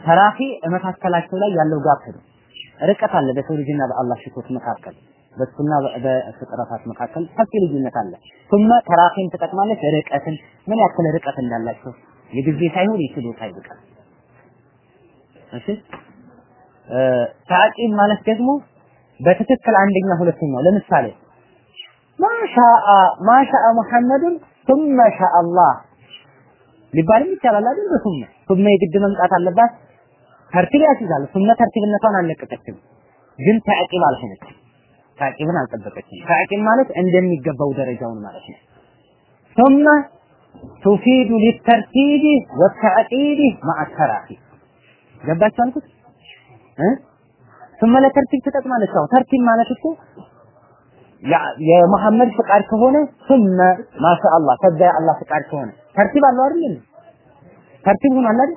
تراخي መካከላቸው ላይ ያለው gap ነው። ርቀት አለ በሰው ልጅና በአላህ ሽኮት መካከል በሱና በፍጥረታት መካከል ሰፊ ልዩነት አለ። ثم تراخي ን ትጠቅማለች ርቀትን ምን ያክል ርቀት እንዳላቸው የጊዜ ሳይሆን የችሎታ ይበቃል። እሺ ታቂም ማለት ደግሞ በትክክል አንደኛ ሁለተኛው ለምሳሌ ማሻአ ማሻአ ሙሐመድን ثم شاء الله ሊባልም ይቻላል አይደል? በሱም ثم የግድ መምጣት አለባት። ተርቲብ ያስይዛል። ثم ተርቲብነቷን አልለቀቀችም፣ ግን ተዕቂብ አልሆነችም። ተዕቂብን አልጠበቀችም። ተዕቂብ ማለት እንደሚገባው ደረጃውን ማለት ነው። ثم تفيد للترتيب والتعقيب مع التراخي ገባችሁ አልኩት እ ثم ለተርቲብ ትጠቅማለች። አዎ ተርቲብ ማለት እኮ የመሐመድ ፍቃድ ከሆነ ثم ማሻአላህ ከዛ የአላህ ፍቃድ ከሆነ ተርቲብ አለው አይደል ተርቲብ ሆኗል አይደል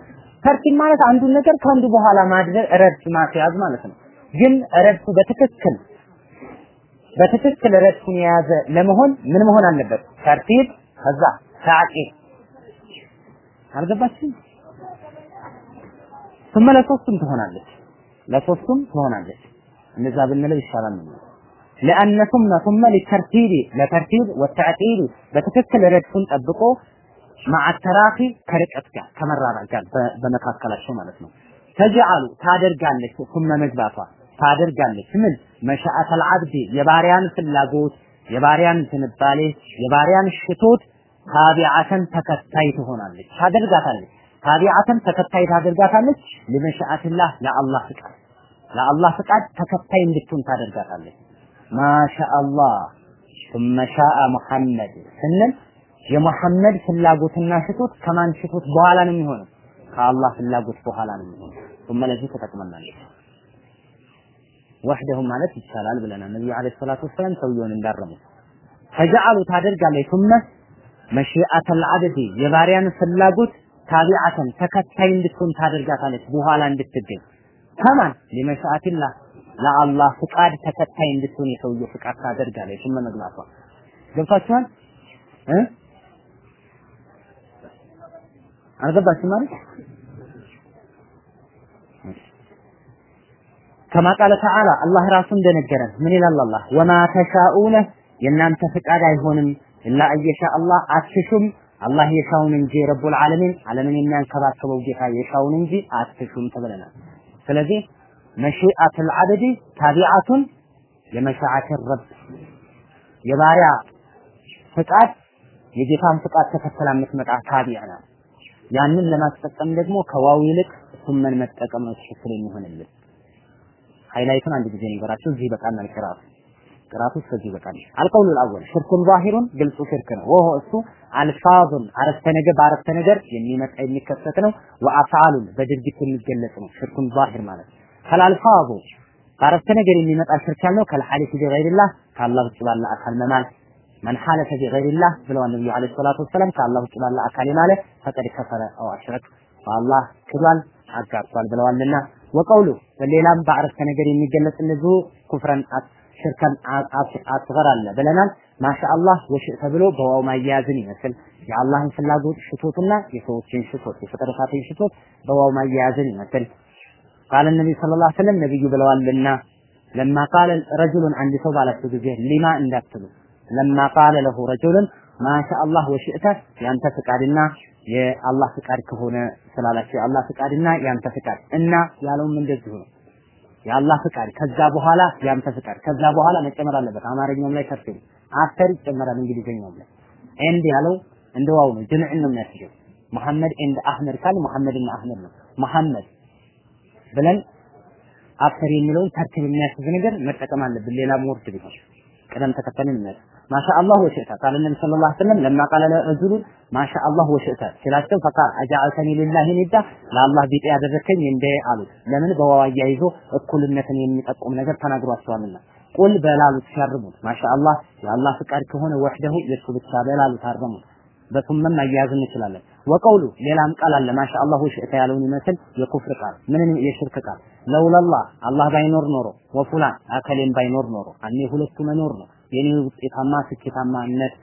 ተርቲብ ማለት አንዱን ነገር ከአንዱ በኋላ ማድረግ ረድፍ ማስያዝ ማለት ነው ግን ረድፉ በትክክል በትክክል ረድፉን የያዘ ለመሆን ምን መሆን አለበት ተርቲብ ከዛ ታቂብ አልገባችም ثم ለሶስቱም ትሆናለች ለሶስቱም ትሆናለች እንደዛ ብንለው ይሻላል ነው ለአነ ثم ثم للترتيب ለተርቲብ ወተዕቂል በትክክል ረድፉን ጠብቆ مع التراخي ከርቀት ጋር ከመራራቅ ጋር በመካከላቸው ማለት ነው ተጅአሉ ታደርጋለች ثم መግባቷ ታደርጋለች ምን መሻአተል አብዲ የባሪያን ፍላጎት የባሪያን ትንባሌ የባሪያን ሽቶት ታቢዓተን ተከታይ ትሆናለች ታደርጋታለች ታቢዓተን ተከታይ ታደርጋታለች ለመሻአትላህ ለአላህ ፍቃድ ለአላህ ፍቃድ ተከታይ እንድትሆን ታደርጋታለች ማሻአላህ ثم شاء محمد ስንል የሙሐመድ ፍላጎትና ሽቶት ከማን ሽቶት በኋላ ነው የሚሆነው ከአላህ ፍላጎት በኋላ ነው የሚሆነው ثم ለዚህ ተጠቅመናለች ወህደሁም ማለት ይቻላል ብለናል ነብዩ አለይሂ ሰላቱ ወሰለም ሰውየውን እንዳረሙ ተጀዓሉ ታደርጋለች ثم መሺአተ العبد የባሪያን ፍላጎት ታቢዓተን ተከታይ እንድትሆን ታደርጋታለች በኋላ እንድትገኝ ከማን ለመሻአቲላህ ለአላህ ፍቃድ ተከታይ እንድትሆን የሰውየው ፍቃድ ታደርጋለች። መግባቷ ገብታችኋል እ? ማለት ከማ ቃለ ተዓላ አላህ ራሱ እንደነገረን ምን ይላል አላህ? ወማ ተሻኡነ የእናንተ ፍቃድ አይሆንም ኢላ አየሻ አላህ አትሹም። አላህ የሻውን እንጂ ረቡል ዓለሚን ዓለምን የሚያንከባከበው ጌታ የሻውን እንጂ አትሹም ተብለናል። ስለዚህ መሺአቱል አብዲ ታቢዓቱን ለመሻአት ረብ የባሪያ ፍቃድ የጌታን ፍቃድ ተከተላ የምትመጣ ታቢዕ ናት። ያንን ለማስጠቀም ደግሞ ከዋው ይልቅ ثم ን መጠቀም ነው ትክክል የሚሆንልን። highlight ኡን አንድ ጊዜ ንገራችሁ እዚህ ይበቃናል ቅራቱ ቅራቱ እስከዚህ ይበቃል። القول الأول شرك ظاهر ግልጹ ሽርክ ነው። وهو እሱ ألفاظ አረፍተ ነገር በአረፍተ ነገር የሚመጣ የሚከሰት ነው። وأفعال በድርጊት የሚገለጽ ነው። شرك ظاهر ማለት كالألفاظ በአረፍተ ነገር የሚመጣ ሽርክ ያልነው كالحلف بغير الله ከአላህ ውጭ ባለ አካል መማል። من حلف بغير الله ብለዋል ነብዩ عليه الصلاة والسلام ከአላህ ውጭ ባለ አካል የማለ ፈቀድ ከፈረ። አው አሽረክ በአላህ ክዷል አጋርቷል ብለዋልና። ወቀውሉ በሌላም በአረፍተ ነገር የሚገለጽ እንደዚሁ ኩፍረን ሽርከን አስገር አለ ብለናል። ማሻአላህ ወሽእ ተብሎ በዋው ማያያዝን ይመስል። የአላህን ፍላጎት ሽቶትና የሰዎችን ሽቶት የፍጥረታትን ሽቶት በዋው ማያያዝን ይመስል ቃለ ነብይ ሰለላሁ ዐለይሂ ወሰለም ነብዩ ብለዋልና ለማ ቃለ ረጁሉን አንድ ሰው ባላቸው ጊዜ ሊማ እንዳትሉ لما قال له رجل ما شاء الله وشئت ያንተ ፍቃድና የአላህ ፍቃድ ከሆነ ስላላቸው የአላህ ፍቃድና ያንተ ፍቃድ እና ያለውም እንደዚሁ ነው። የአላህ ፍቃድ ከዛ በኋላ ያንተ ፍቃድ ከዛ በኋላ መጨመር አለበት። አማርኛውም ላይ ከፍ after ይጨመራል እንግሊዝኛውም ላይ and ያለው እንደ واو ነው። جمع ን ነው የሚያስገው። መሐመድ and አህመድ ካል መሐመድ እና አህመድ ነው። መሐመድ ብለን after የሚለውን ترتيب የሚያስይዝ ነገር መጠቀም አለብን። ሌላ word ቢሆን ቅደም ተከተልን የሚያስ ማሻአላህ ወሽእተ ቃል ነብይ ሰለላሁ ዐለይሂ ወሰለም ለማ ቃለ ለረጁሉ ማሻአላህ ወሽእተ ሲላቸው ፈቃ አጃአልተኒ ሊላሂ ኒዳ ለአላህ ቢጤ ያደረከኝ እንደ አሉት። ለምን በዋው አያይዞ እኩልነትን የሚጠቁም ነገር ተናግሯቸዋልና ቁል በላሉት ሲያርሙት ማሻአላህ የአላህ ፍቃድ ከሆነ ወህደሁ የሱ ብቻ በላሉት አረሙት። በሱመም አያያዝ እንችላለን። ወቀውሉ ሌላም ቃል አለ ማሻአላህ ወሽእተ ያለውን ይመስል የኩፍር ቃል ምንም የሽርክ ቃል ለውለላህ አላህ ባይኖር ኖሮ ወፉላን አከሌም ባይኖር ኖሮ አኔ ሁለቱ መኖር ነው የኔ ውጤታማ ስኬታማነት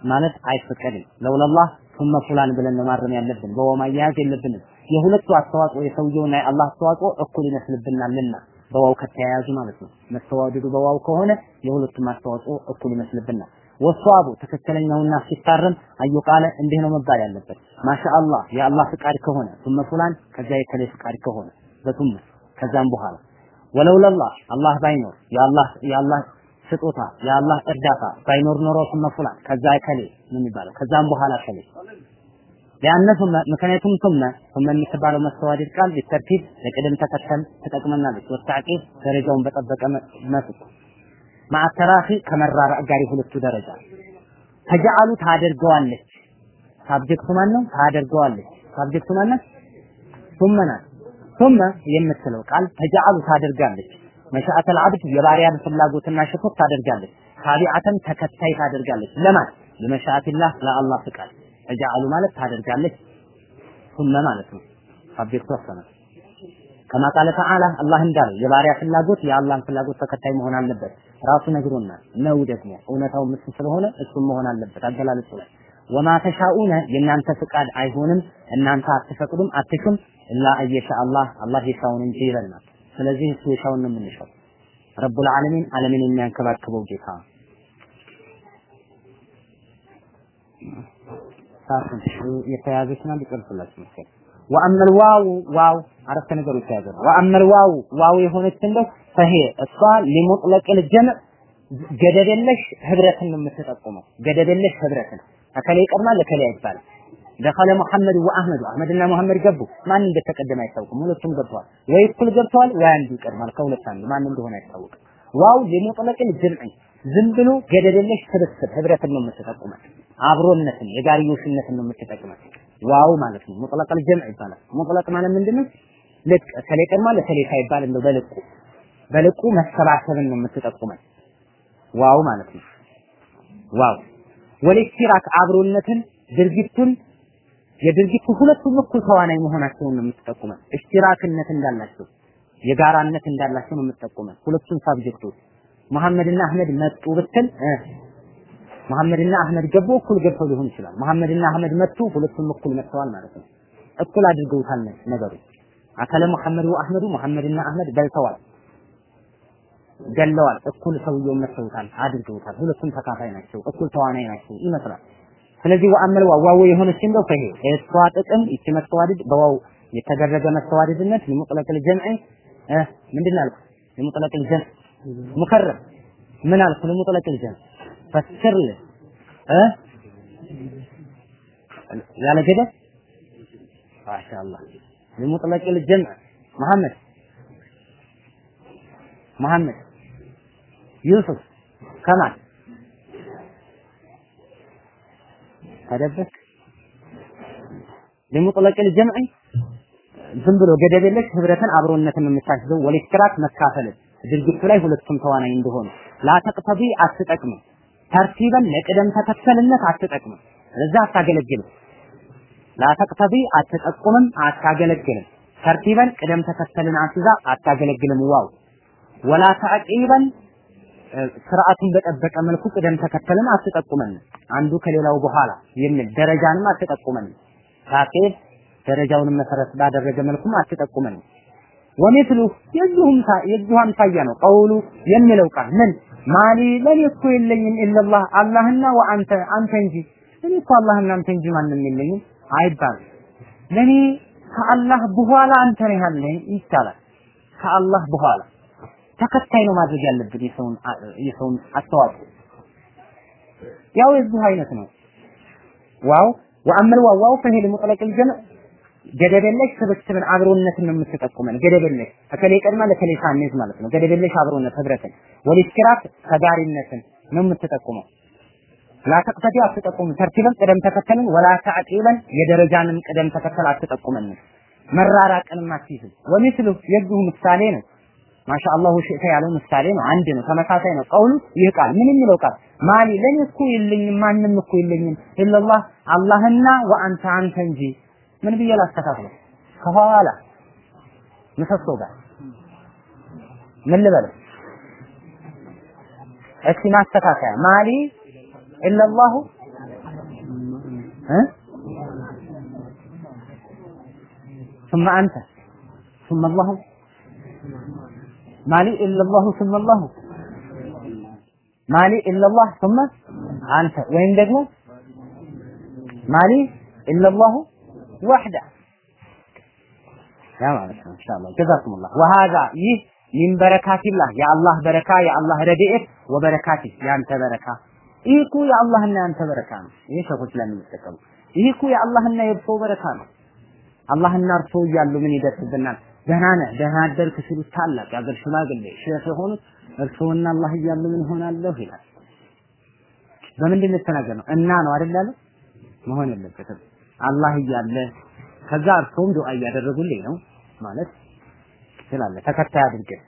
ማለት አይፈቀድም። ለውለላህ ثم ፉላን ብለን ነው ማረም ያለብን። በወ ማያያዝ የለብንም። የሁለቱ አስተዋጽኦ የሰውየውና የአላህ አስተዋጽኦ እኩል ይመስልብናልና በዋው ከተያያዙ ማለት ነው። መስተዋደዱ በዋው ከሆነ የሁለቱም አስተዋጽኦ እኩል ይመስልብናል። ወሷቡ ትክክለኛውና ሲታረም አዩ ቃለ እንዲህ ነው መባል ያለበት። ማሻአላህ የአላህ ፍቃድ ከሆነ ثم ፉላን ከዛ የከሌ ፍቃድ ከሆነ በቱም ከዛም በኋላ ወለውለላህ አላህ ባይኖር የአላህ የአላህ ስጦታ የአላህ እርዳታ ባይኖር ኖሮ ثم ፉላን ከዛ ከሌ ነው የሚባለው። ከዛም በኋላ ከሌ ሊአነ ثم ምክንያቱም ثم ثم የምትባለው መስተዋድድ ቃል ቢተርቲብ ለቅደም ተከተል ትጠቅመናለች። ወተዕቂብ ደረጃውን በጠበቀ መስክ ማዕተራፊ ከመራራቅ ጋር የሁለቱ ደረጃ ተጃአሉ ታደርገዋለች። ሳብጀክቱ ማን ነው? ታደርገዋለች። ሳብጀክቱ ማን ናት? ثم ናት። ثم የምትለው ቃል ተጃአሉ ታደርጋለች። መሻአተል አብድ የባሪያን ፍላጎትና ሽቶት ታደርጋለች። ታቢዓተን ተከታይ ታደርጋለች ለማን ለመሻአቲላህ ለአላህ ፍቃድ ተጃአሉ ማለት ታደርጋለች ሱመ ማለት ነው ሳብጀክቱ ወሰነ ከማ ቃለ ተዓላ አላህ እንዳለው የባሪያ ፍላጎት የአላህን ፍላጎት ተከታይ መሆን አለበት ራሱ ነግሮናል ነው ደግሞ እውነታው ምስ ስለሆነ እሱም መሆን አለበት አገላለጹ ላይ። ወማ ተሻኡነ የእናንተ ፍቃድ አይሆንም እናንተ አትፈቅዱም አትሹም ኢላ አየሻ አላህ አላህ የሻውን እንጂ ይለናል ስለዚህ እሱ የሻውን ነው የምንሻው። ረቡል ዓለሚን ዓለምን የሚያንከባክበው ጌታ። ሳትን የተያዘች ናት ሊጨርሱላችሁ መሰለኝ ወአመል ዋው ዋው አረፍተ የተያዘ ነው ወአመል ዋው ዋው የሆነች እንደው ፈሄ እሷ ሊሙጥለቅል ጀምዕ ገደብ የለሽ ህብረትን ነው የምትጠቁመው። ገደብ የለሽ ህብረትን። እከሌ ይቀድማል እከሌ አይባልም። دخل محمد وأحمد አህመድና ሙሐመድ ገቡ። ማን እንደተቀደመ አይታወቅም። ሁለቱም ገብተዋል። ወይ እኩል ገብተዋል ወይ አንዱ ይቀድማል። ከሁለት አንዱ ማን እንደሆነ አይታወቅም። واو لمطلق الجمع ዝም ብሎ ገደብ የለሽ ስብስብ ህብረትን ነው የምትጠቁመው። አብሮነትን የጋርዮሽነትን ነው የምትጠቅመው واو ማለት ነው። مطلق الجمع ይባላል። مطلق ማለት ምንድነው? ልቅ ከሌ ቀድማ ለከሌ ሳይባል እንደው በልቁ በልቁ መሰባሰብን ነው የምትጠቁመው واو ማለት ነው። واو። والاشتراك አብሮነትን ድርጊቱን የድርጊቱ ሁለቱም እኩል ተዋናይ መሆናቸውን ነው የምትጠቁመው اشتراك ነት እንዳላቸው የጋራነት እንዳላቸው ነው የምትጠቁመው ሁለቱም subject ኦች። መሐመድና አህመድ መጡ ብትል መሐመድና አህመድ ገቡ እኩል ገብተው ሊሆን ይችላል። መሐመድና አህመድ መጡ ሁለቱም እኩል መጥተዋል ማለት ነው። እኩል አድርገውታል ነገሩ። አከለ መሐመድ ወአህመዱ መሐመድና አህመድ በልተዋል፣ ገለዋል። እኩል ሰውየው መተውታል፣ አድርገውታል። ሁለቱም ተካፋይ ናቸው፣ እኩል ተዋናይ ናቸው ይመስላል። ስለዚህ ወአመል ዋው የሆነች እንደው ፈሄ እሷ ጥቅም ይቺ መስተዋድድ በዋው የተደረገ መስተዋድድነት ለሙጥለቅል ጀምዕ ምንድን ያልኩት? ለሙጥለቅል ጀምዕ ሙከረም ምን አልኩ? ለሙጥለቅል ጀምዕ ፈስር እ ያለ ገደብ ማሻአላህ ለሙጥለቅ الجمع መሐመድ መሐመድ ዩሱፍ ከማል ተደበክ ለሙጥለቅ الجمع ዝም ብሎ ገደብ የለሽ ህብረትን አብሮነትን የምታስዘው ወልሽትራክ መካፈልን ድርጊቱ ላይ ሁለቱም ተዋናይ እንደሆኑ ላተቅተቢ አትጠቅምም ترتيبا ለቅደም ተከተልነት አትጠቅምም። ለዛ አታገለግልም። لا تقتضي አትጠቁምም አታገለግልም። ترتيبا ቅደም ተከተልን አስይዛ አታገለግልም። واو! ولا تعقيبا ስርዓቱን በጠበቀ መልኩ ቅደም ተከተልን አትጠቁመን አንዱ ከሌላው በኋላ የሚል ደረጃንም አትጠቁመን تعقيب ደረጃውን መሰረት ባደረገ መልኩም አትጠቁመን ومثله የዚሁም የዚሁ አምሳያ ነው። قول የሚለው ቃል ምን ማሊ ለኔ እኮ የለኝም ኢላላህ አላህና ወአንተ አንተ እንጂ እኔ እኮ አላህና አንተ እንጂ ማንም የለኝም አይባልም ለኔ ከአላህ በኋላ አንተ ነህ ያለኝ ይቻላል ከአላህ በኋላ ተከታይ ነው ማድረግ ያለብን የሰውን የሰውን አስተዋጽኦ ያው የዚሁ አይነት ነው ዋው ወአመል ዋው ዋው ፈሄል ሙጥለቅ الجمع ገደብ የለሽ ስብስብን አብሮነትን ነው የምትጠቁመን። ገደብ የለሽ። ከከሌ ቀድማ ለከሌ ሳንይዝ ማለት ነው። ገደብ የለሽ አብሮነት ህብረትን። ወልስኪራት ተጋሪነትን ነው የምትጠቁመው። ላ ተቅተዲ አትጠቁም ተርቲበን ቅደም ተከተልን። ወላ ተዕቂበን የደረጃንም ቅደም ተከተል አትጠቁመን መራራቅንም አትይዝም። ወሚስሉ የዚሁ ምሳሌ ነው። ማሻአላሁ ሽእተ ያለው ምሳሌ ነው። አንድ ነው። ተመሳሳይ ነው። ቀውሉ ይህ ቃል ምን የሚለው ቃል? ማሊ ለኔ እኮ የለኝም ማንም እኮ የለኝም። ኢላላህ አላህና ወአንተ አንተ እንጂ ምን ብዬ ላስተካክለው ከኋላ ምሰሶ ጋር ምን ልበለው እስኪ ማስተካከያ ማሊ ኢላላሁ እ ثم أنت ثم الله مالي إلا الله ثم الله مالي إلا الله ثم أنت وين دقمو مالي إلا ወህዳ ያ ማለት ነው ኢንሻአላህ ጀዛኩሙላህ ወሃዛ ይህ ሚን በረካቲላህ የአላህ በረካ የአላህ ረድኤት ወበረካቲ ያንተ በረካ ይህ እኮ የአላህና ያንተ በረካ ነው። ይህ ሰዎች ለሚጠቀሙ ይህ እኮ የአላህና የእርሶ በረካ ነው። አላህና እርሶ እያሉ ምን ይደርስብናል? ደህና ነህ ደህና አደርክ ሲሉት ታላቅ የአገር ሽማግሌ ሼህ የሆኑት እርሶና አላህ እያሉ ምን ሆናለሁ ይላል። በምንድን ነው የተናገርነው? እና ነው አይደል መሆን የለበትም። አላህ እያለ ከዛ እርስዎም ዱዓ እያደረጉልኝ ነው ማለት ትላለህ። ተከታይ አድርገህ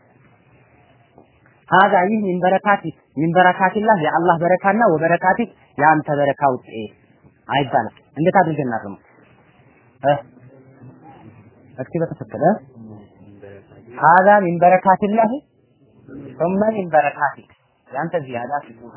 ሀዛ ይህ ሚን በረካቲ ሚን በረካቲላህ የአላህ በረካና ወበረካቲ የአንተ በረካ ውጤት አይባልም። እንዴት አድርገን እናርመው? እስኪ በትክክል ሀዛ ሚን በረካቲላህ ثم ሚን በረካቲክ ያንተ ዚያዳ ስጦታ